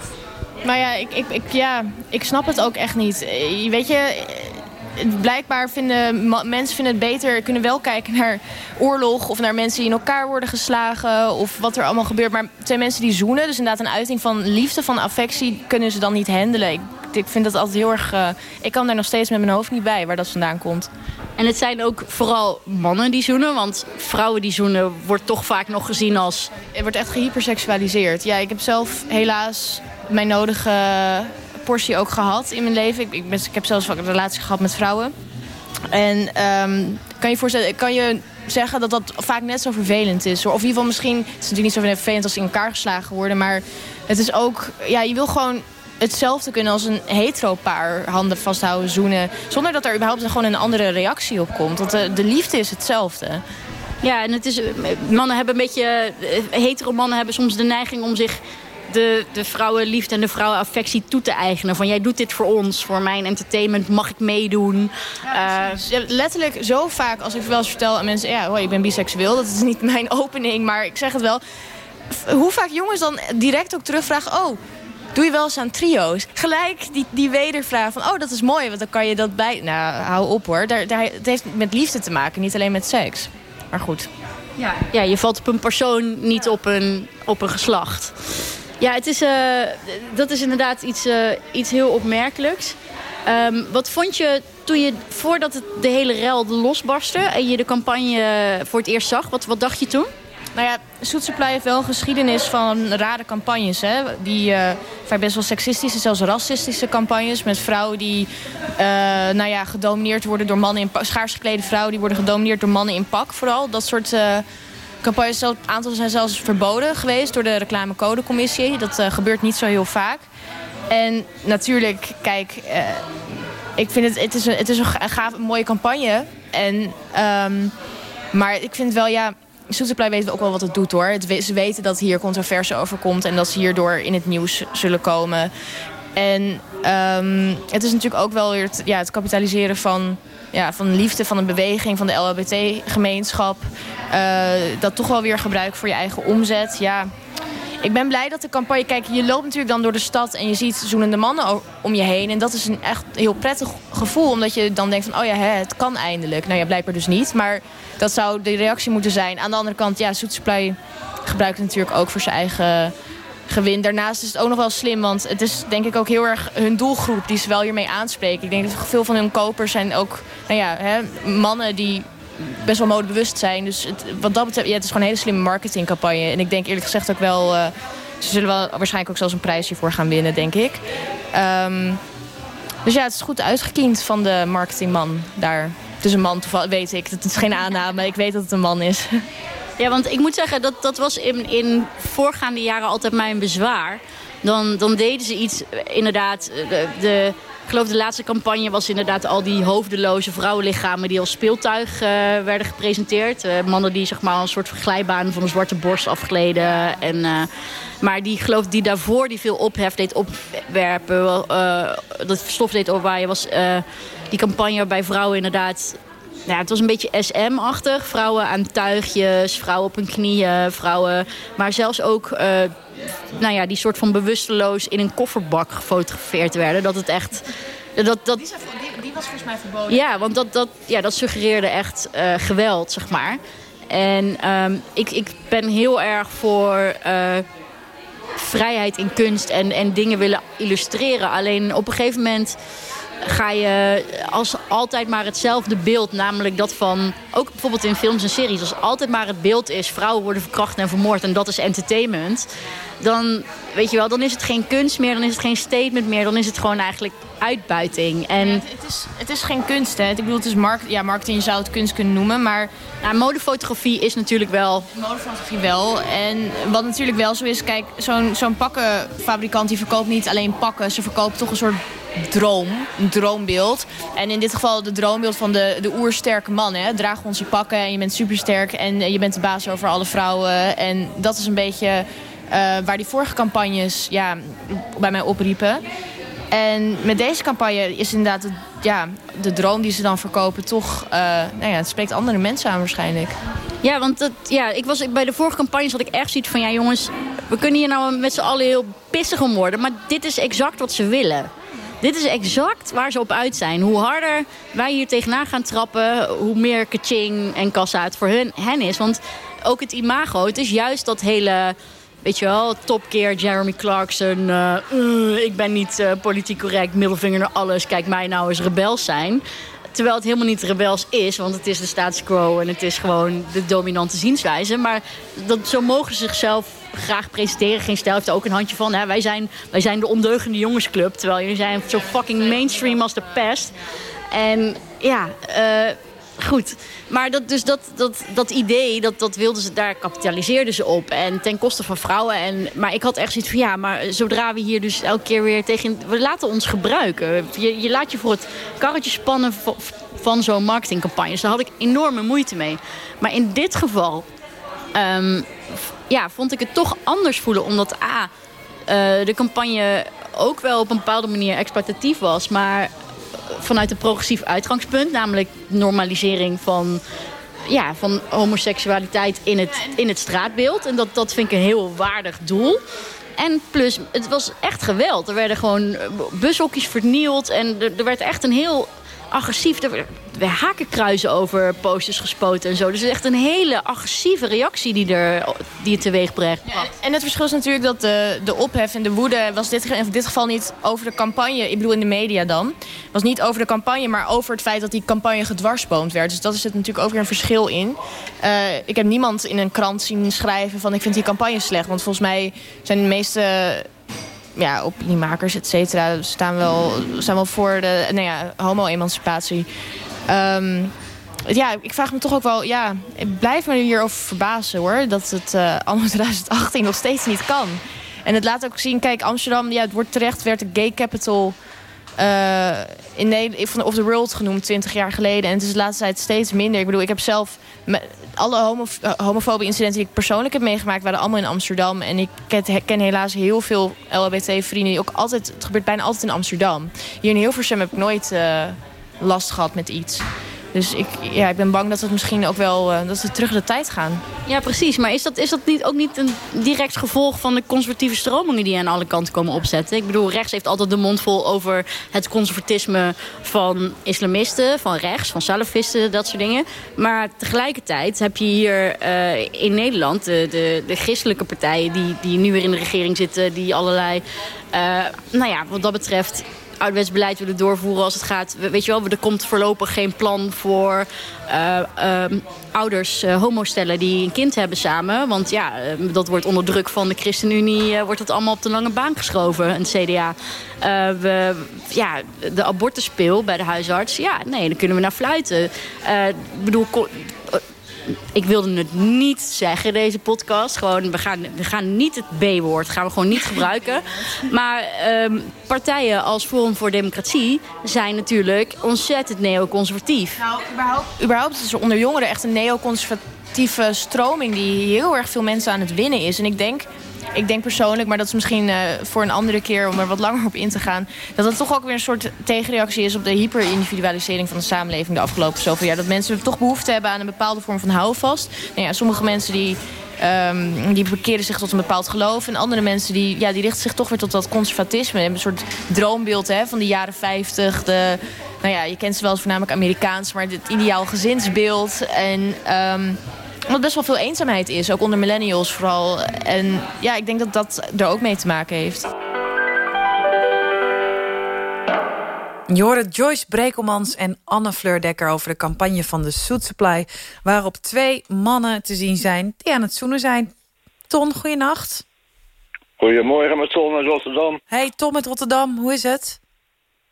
Maar ja ik, ik, ik, ja, ik snap het ook echt niet. Weet je blijkbaar vinden mensen vinden het beter, kunnen wel kijken naar oorlog of naar mensen die in elkaar worden geslagen of wat er allemaal gebeurt. Maar twee mensen die zoenen, dus inderdaad een uiting van liefde, van affectie, kunnen ze dan niet handelen. Ik, ik vind dat altijd heel erg. Uh, ik kan daar nog steeds met mijn hoofd niet bij waar dat vandaan komt. En het zijn ook vooral mannen die zoenen, want vrouwen die zoenen wordt toch vaak nog gezien als. Het wordt echt gehyperseksualiseerd. Ja, ik heb zelf helaas mijn nodige portie ook gehad in mijn leven. Ik, ik, ben, ik heb zelfs een relatie gehad met vrouwen. En um, kan je voorstellen, kan je zeggen dat dat vaak net zo vervelend is? Of in ieder geval misschien, het is natuurlijk niet zo vervelend als in elkaar geslagen worden. Maar het is ook, ja, je wil gewoon hetzelfde kunnen als een hetero paar handen vasthouden, zoenen. Zonder dat er überhaupt gewoon een andere reactie op komt. Want de, de liefde is hetzelfde. Ja, en het is, mannen hebben een beetje, hetero mannen hebben soms de neiging om zich de, de vrouwenliefde en de vrouwenaffectie toe te eigenen. Van jij doet dit voor ons, voor mijn entertainment, mag ik meedoen? Ja, uh, letterlijk zo vaak als ik wel eens vertel aan mensen... ja, hoi, ik ben biseksueel, dat is niet [laughs] mijn opening, maar ik zeg het wel. Hoe vaak jongens dan direct ook terugvragen... oh, doe je wel eens aan trio's? Gelijk die, die wedervraag van, oh, dat is mooi, want dan kan je dat bij... Nou, hou op hoor. Daar, daar, het heeft met liefde te maken, niet alleen met seks. Maar goed. Ja, ja je valt op een persoon, niet op een, op een geslacht. Ja, het is, uh, dat is inderdaad iets, uh, iets heel opmerkelijks. Um, wat vond je toen je, voordat het de hele rel losbarstte... en je de campagne voor het eerst zag, wat, wat dacht je toen? Nou ja, Soet heeft wel een geschiedenis van rare campagnes. Hè? Die uh, vaak best wel seksistische, zelfs racistische campagnes. Met vrouwen die uh, nou ja, gedomineerd worden door mannen in pak. Schaars geklede vrouwen die worden gedomineerd door mannen in pak vooral. Dat soort campagnes, aantal zijn zelfs verboden geweest door de reclamecodecommissie. Dat uh, gebeurt niet zo heel vaak. En natuurlijk, kijk, uh, ik vind het, het is een, het is een, gaaf, een mooie campagne. En, um, maar ik vind wel, ja, Soetsupply weten ook wel wat het doet hoor. Het, ze weten dat hier controverse over komt en dat ze hierdoor in het nieuws zullen komen. En um, het is natuurlijk ook wel weer het, ja, het kapitaliseren van ja, van liefde van een beweging, van de LHBT-gemeenschap. Uh, dat toch wel weer gebruiken voor je eigen omzet. Ja, ik ben blij dat de campagne... Kijk, je loopt natuurlijk dan door de stad en je ziet zoenende mannen om je heen. En dat is een echt heel prettig gevoel. Omdat je dan denkt van, oh ja, hè, het kan eindelijk. Nou ja, blijkbaar dus niet. Maar dat zou de reactie moeten zijn. Aan de andere kant, ja, Soet Supply gebruikt het natuurlijk ook voor zijn eigen gewin. Daarnaast is het ook nog wel slim, want het is denk ik ook heel erg hun doelgroep die ze wel hiermee aanspreken. Ik denk dat veel van hun kopers zijn ook nou ja, hè, mannen die best wel modebewust zijn. Dus het, wat dat betreft, ja, het is gewoon een hele slimme marketingcampagne. En ik denk eerlijk gezegd ook wel, uh, ze zullen wel waarschijnlijk ook zelfs een prijsje voor gaan winnen, denk ik. Um, dus ja, het is goed uitgekiend van de marketingman daar. Het is een man, weet ik. Het is geen aanname, ik weet dat het een man is. [laughs] Ja, want ik moet zeggen, dat, dat was in, in voorgaande jaren altijd mijn bezwaar. Dan, dan deden ze iets, inderdaad, de, de, ik geloof de laatste campagne was inderdaad al die hoofdeloze vrouwenlichamen die als speeltuig uh, werden gepresenteerd. Mannen die zeg maar een soort verglijbaan van een zwarte borst afgleden. En, maar die geloof die daarvoor die veel ophef deed opwerpen, dat stof deed opwaaien, was die campagne waarbij vrouwen inderdaad ja, het was een beetje SM-achtig. Vrouwen aan tuigjes, vrouwen op hun knieën, vrouwen... Maar zelfs ook, uh, nou ja, die soort van bewusteloos in een kofferbak gefotografeerd werden. Dat het echt Dat, dat, die, die, was volgens mij verboden. Ja, want dat, dat, ja, dat suggereerde echt uh, geweld, zeg maar. En um, ik, ik ben heel erg voor uh, vrijheid in kunst en, en dingen willen illustreren. Alleen op een gegeven moment ga je als altijd maar hetzelfde beeld, namelijk dat van, ook bijvoorbeeld in films en series, als altijd maar het beeld is, vrouwen worden verkracht en vermoord en dat is entertainment, dan, weet je wel, dan is het geen kunst meer, dan is het geen statement meer, dan is het gewoon eigenlijk uitbuiting. En... het, is, het is geen kunst, hè. Ik bedoel, het is mark ja, marketing, je zou het kunst kunnen noemen, maar... Nou, modefotografie is natuurlijk wel... Modefotografie wel. En wat natuurlijk wel zo is, kijk, zo'n zo'n pakkenfabrikant die verkoopt niet alleen pakken, ze verkoopt toch een soort droom, een droombeeld. En in dit geval de droombeeld van de, de oersterke man. Hè? Draag ons je pakken en je bent supersterk en je bent de baas over alle vrouwen. En dat is een beetje waar die vorige campagnes ja, bij mij opriepen. En met deze campagne is inderdaad de, ja, de droom die ze dan verkopen toch... Uh, nou ja, het spreekt andere mensen aan waarschijnlijk. Ja, want dat, ja, ik was, bij de vorige campagnes had ik echt zoiets van... ja jongens, we kunnen hier nou met z'n allen heel pissig om worden... maar dit is exact wat ze willen. Dit is exact waar ze op uit zijn. Hoe harder wij hier tegenaan gaan trappen... hoe meer kaching en kassa uit voor hun, hen is. Want ook het imago, het is juist dat hele... Weet je wel, topkeer Jeremy Clarkson. Uh, uh, ik ben niet uh, politiek correct, middelvinger naar alles. Kijk mij nou eens rebels zijn. Terwijl het helemaal niet rebels is, want het is de status quo en het is gewoon de dominante zienswijze. Maar dat, zo mogen ze zichzelf graag presenteren. Geen stijl heeft ook een handje van. Hè. Wij, zijn, wij zijn de ondeugende jongensclub, terwijl jullie zijn zo fucking mainstream als de pest. En ja, goed. Maar dat, dus dat, dat, dat idee, dat, dat wilden ze, daar kapitaliseerden ze op. En ten koste van vrouwen. En, maar ik had echt zoiets van, ja, maar zodra we hier dus elke keer weer tegen... We laten ons gebruiken. Je, je laat je voor het karretje spannen van, zo'n marketingcampagne. Dus daar had ik enorme moeite mee. Maar in dit geval... Um, ja, vond ik het toch anders voelen. Omdat A, uh, de campagne ook wel op een bepaalde manier exploitatief was. Maar vanuit een progressief uitgangspunt. Namelijk normalisering van, ja, van homoseksualiteit in het, in het straatbeeld. En dat, dat vind ik een heel waardig doel. En plus, het was echt geweld. Er werden gewoon bushokjes vernield. En er, er werd echt een heel agressief. Er werden hakenkruizen over posters gespoten en zo. Dus het is echt een hele agressieve reactie die, er, die het teweeg brengt. Ja, en het verschil is natuurlijk dat de, de ophef en de woede... was dit, in dit geval niet over de campagne, ik bedoel in de media dan... was niet over de campagne, maar over het feit dat die campagne gedwarsboomd werd. Dus dat is het natuurlijk ook weer een verschil in. Uh, ik heb niemand in een krant zien schrijven van... ik vind die campagne slecht, want volgens mij zijn de meeste ja, opiniemakers, et cetera, staan wel, staan wel voor de nou ja, homo-emancipatie. Um, ja, ik vraag me toch ook wel... Ja, ik blijf me hierover verbazen hoor. Dat het uh, anno 2018 nog steeds niet kan. En het laat ook zien, kijk, Amsterdam, ja, het wordt terecht, werd de gay capital uh, in Nederland, of the world genoemd 20 jaar geleden. En het is de laatste tijd steeds minder. Ik bedoel, ik heb zelf alle homo, homofobe incidenten die ik persoonlijk heb meegemaakt... waren allemaal in Amsterdam. En ik ken, helaas heel veel LHBT-vrienden die ook altijd... Het gebeurt bijna altijd in Amsterdam. Hier in Hilversum heb ik nooit uh, last gehad met iets. Dus ik, ja, ik ben bang dat het misschien ook wel uh, dat we terug de tijd gaan. Ja, precies. Maar is dat, is dat niet, ook niet een direct gevolg van de conservatieve stromingen die aan alle kanten komen opzetten? Ik bedoel, rechts heeft altijd de mond vol over het conservatisme van islamisten, van rechts, van salafisten, dat soort dingen. Maar tegelijkertijd heb je hier uh, in Nederland de, de, de christelijke partijen die, die nu weer in de regering zitten, die allerlei, uh, nou ja, wat dat betreft ouderwets beleid willen doorvoeren als het gaat... Weet je wel, er komt voorlopig geen plan voor uh, uh, ouders, uh, homostellen die een kind hebben samen. Want ja, dat wordt onder druk van de ChristenUnie... wordt het allemaal op de lange baan geschoven, een CDA. we, ja, de abortuspeel bij de huisarts, ja, nee, dan kunnen we naar fluiten. Ik bedoel, ik wilde het niet zeggen, deze podcast. Gewoon, we gaan, we gaan niet het B-woord, gaan we gewoon niet gebruiken. Maar um, partijen als Forum voor Democratie zijn natuurlijk ontzettend neoconservatief. Nou, überhaupt, überhaupt is er onder jongeren echt een neoconservatieve stroming... die heel erg veel mensen aan het winnen is. En ik denk ik denk persoonlijk, maar dat is misschien uh, voor een andere keer om er wat langer op in te gaan. Dat het toch ook weer een soort tegenreactie is op de hyperindividualisering van de samenleving de afgelopen zoveel jaar. Dat mensen toch behoefte hebben aan een bepaalde vorm van houvast. Nou ja, sommige mensen die ehm, die bekeren zich tot een bepaald geloof. En andere mensen die, ja, die richten zich toch weer tot dat conservatisme. Hebben een soort droombeeld hè, van de jaren 50. De, nou ja, je kent ze wel eens voornamelijk Amerikaans, maar het ideaal gezinsbeeld. En um, omdat best wel veel eenzaamheid is, ook onder millennials vooral. En ja, ik denk dat dat er ook mee te maken heeft. Je hoorde Joyce Brekelmans en Anne Fleur Dekker over de campagne van de Soet Supply... waarop twee mannen te zien zijn die aan het zoenen zijn. Ton, goeienacht. Goedemorgen met Ton uit Rotterdam. Hey Tom uit Rotterdam, hoe is het?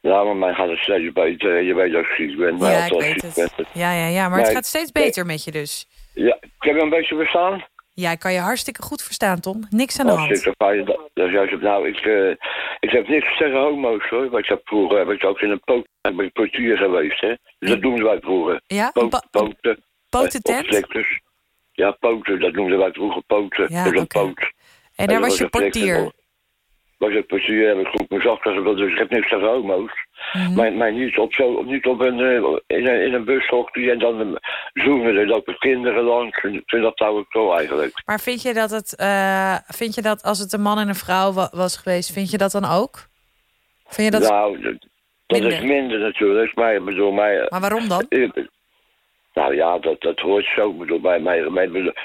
Ja, maar mij gaat het steeds beter. Je weet dat ik ziek ben. Ja, ik weet het. Ja, ja, ja, maar het gaat steeds beter met je dus. Ja, ik heb je een beetje verstaan. Ja, ik kan je hartstikke goed verstaan, Tom. Niks aan de hand. Dat is juist, nou, ik, uh, ik heb niks tegen homo's, hoor. Maar ik heb vroeger heb ik ook in een poot, ik portier geweest, hè. Dus dat doen wij vroeger. Ja? Poot, poten. Potentent? Ja, poten, dat noemden wij vroeger poten. Ja, dus een okay. poot. En daar was je portier? Was ik ik goed mijn zacht, dus ik heb niks tegen homo's. Mm -hmm. Maar, niet op, zo, niet op een, in een, in een bushokje en dan zoenen er lopen kinderen langs. Ik vind dat zou ik zo eigenlijk. Maar vind je dat het, uh, vind je dat als het een man en een vrouw wa was geweest, vind je dat dan ook? Vind je dat nou, dat, dat minder? is minder natuurlijk. Maar, bedoel, mij, maar waarom dan? Ik, nou ja, dat, dat hoort zo. Ik bedoel, bij mij,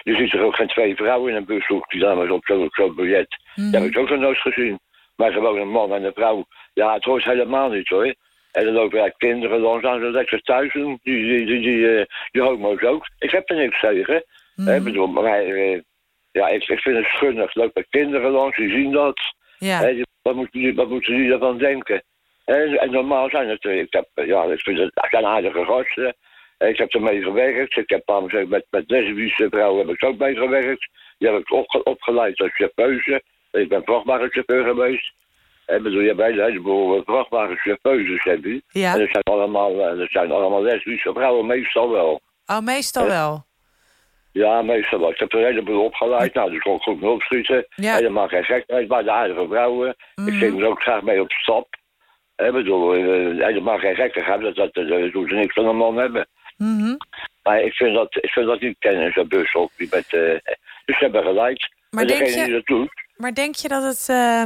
je ziet er ook geen twee vrouwen in een bushoek die dan op zo'n zo biljet. Mm -hmm. Dat heb ik ook nog nooit gezien. Maar gewoon een man en een vrouw. Ja, het hoort helemaal niet hoor. En dan lopen er kinderen langs aan ze lekker thuis doen. Die, die, die, die, uh, die homo's ook. Ik heb er niks tegen. Mm. Ik bedoel, maar uh, ja, ik, ik vind het schunnig. Lopen kinderen langs, die zien dat. Ja. He, wat, moeten die, wat moeten die ervan denken? En, en normaal zijn het, ik heb, ja, ik vind het, zijn aardige gasten. Ik heb ermee gewerkt. Ik heb met, met, lesbische vrouwen heb ik ook mee gewerkt. Die heb ik opge, opgeleid als chauffeuse. Ik ben vrachtwagenchauffeur geweest. En bedoel, je bij een heleboel vrachtwagenchauffeurs heb je. Ja. En dat zijn allemaal, dat zijn allemaal lesbische vrouwen, meestal wel. Oh, meestal wel? Ja, meestal wel. Ik heb er een heleboel opgeleid. Nou, dus ik goed mee opschieten. Ja. Helemaal geen gekheid bij de aardige vrouwen. Mm. Ik ging er ook graag mee op stap. Ik bedoel, helemaal geen gekkigheid. Dat, dat, dat, dat doen ze niks van een man hebben. Mm -hmm. Maar ik vind dat, ik vind dat niet kennen, zo'n bus op. Die met, uh, dus ze hebben gelijk. Maar en degene je, die dat doet... Maar denk je dat het, uh,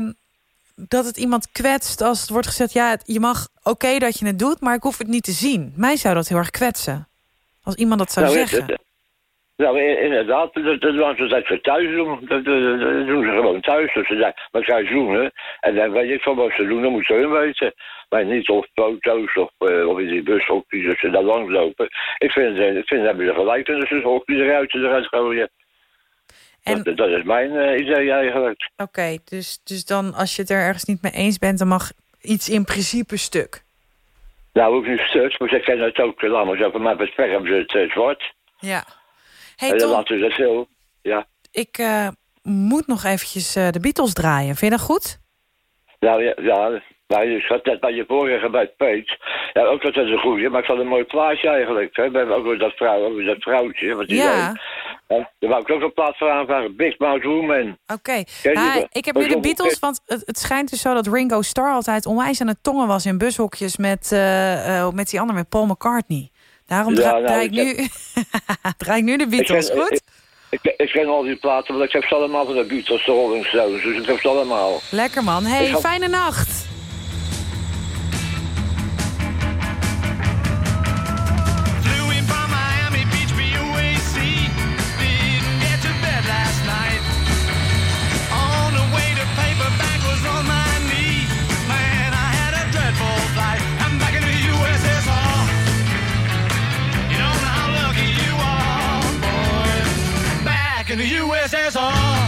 dat het iemand kwetst als het wordt gezegd... ja, je mag oké okay dat je het doet, maar ik hoef het niet te zien. Mij zou dat heel erg kwetsen. Als iemand dat zou nou, zeggen. Het, nou, inderdaad, dat, dat doen ze dat ze thuis doen. Dat, dat, dat, doen ze gewoon thuis. Dus ze maar zij zoenen. En dan weet ik van wat ze doen, dan moet ze hun weten. Maar niet op foto's of, uh, of in die bushokjes, dat ze daar langs lopen. Ik vind, ik vind dat hebben ze gelijk. En dus ze eruit, eruit gooien. En... Dat, dat, is mijn uh, idee eigenlijk. Oké, okay, dus, dus dan als je het er ergens niet mee eens bent... dan mag iets in principe stuk? Nou, ook niet stuk, maar ze kennen het ook langer. Zo, maar bij het hebben ze het uh, zwart. Ja. Hey, en dan Tom, laten ze dat veel. Ja. Ik uh, moet nog eventjes de Beatles draaien. Vind je dat goed? Nou ja, ja nou, je zat net bij je vorige bij het Peet. Ja, ook dat is een goeie, maar ik vond een mooi plaatje eigenlijk. Hè. We hebben ook weer dat, vrouw, ook dat vrouwtje. Wat die ja. Daar wou ik ook een plaats voor aanvragen. Big Mouth Woman. Oké. Okay. Nou, ik heb nu de Beatles, want het, het, schijnt dus zo dat Ringo Starr altijd onwijs aan het tongen was in bushokjes met, uh, uh, met die andere, met Paul McCartney. Daarom dra ja, nou, draai, ik nu, [laughs] draai ik nu de Beatles, ik ken, goed? Ik, ik, ik, ken al die platen, want ik heb ze allemaal van de Beatles, de Rolling Stones. Dus ik heb ze allemaal. Lekker man. Hey, fijne nacht. In the USSR.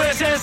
In the USSR.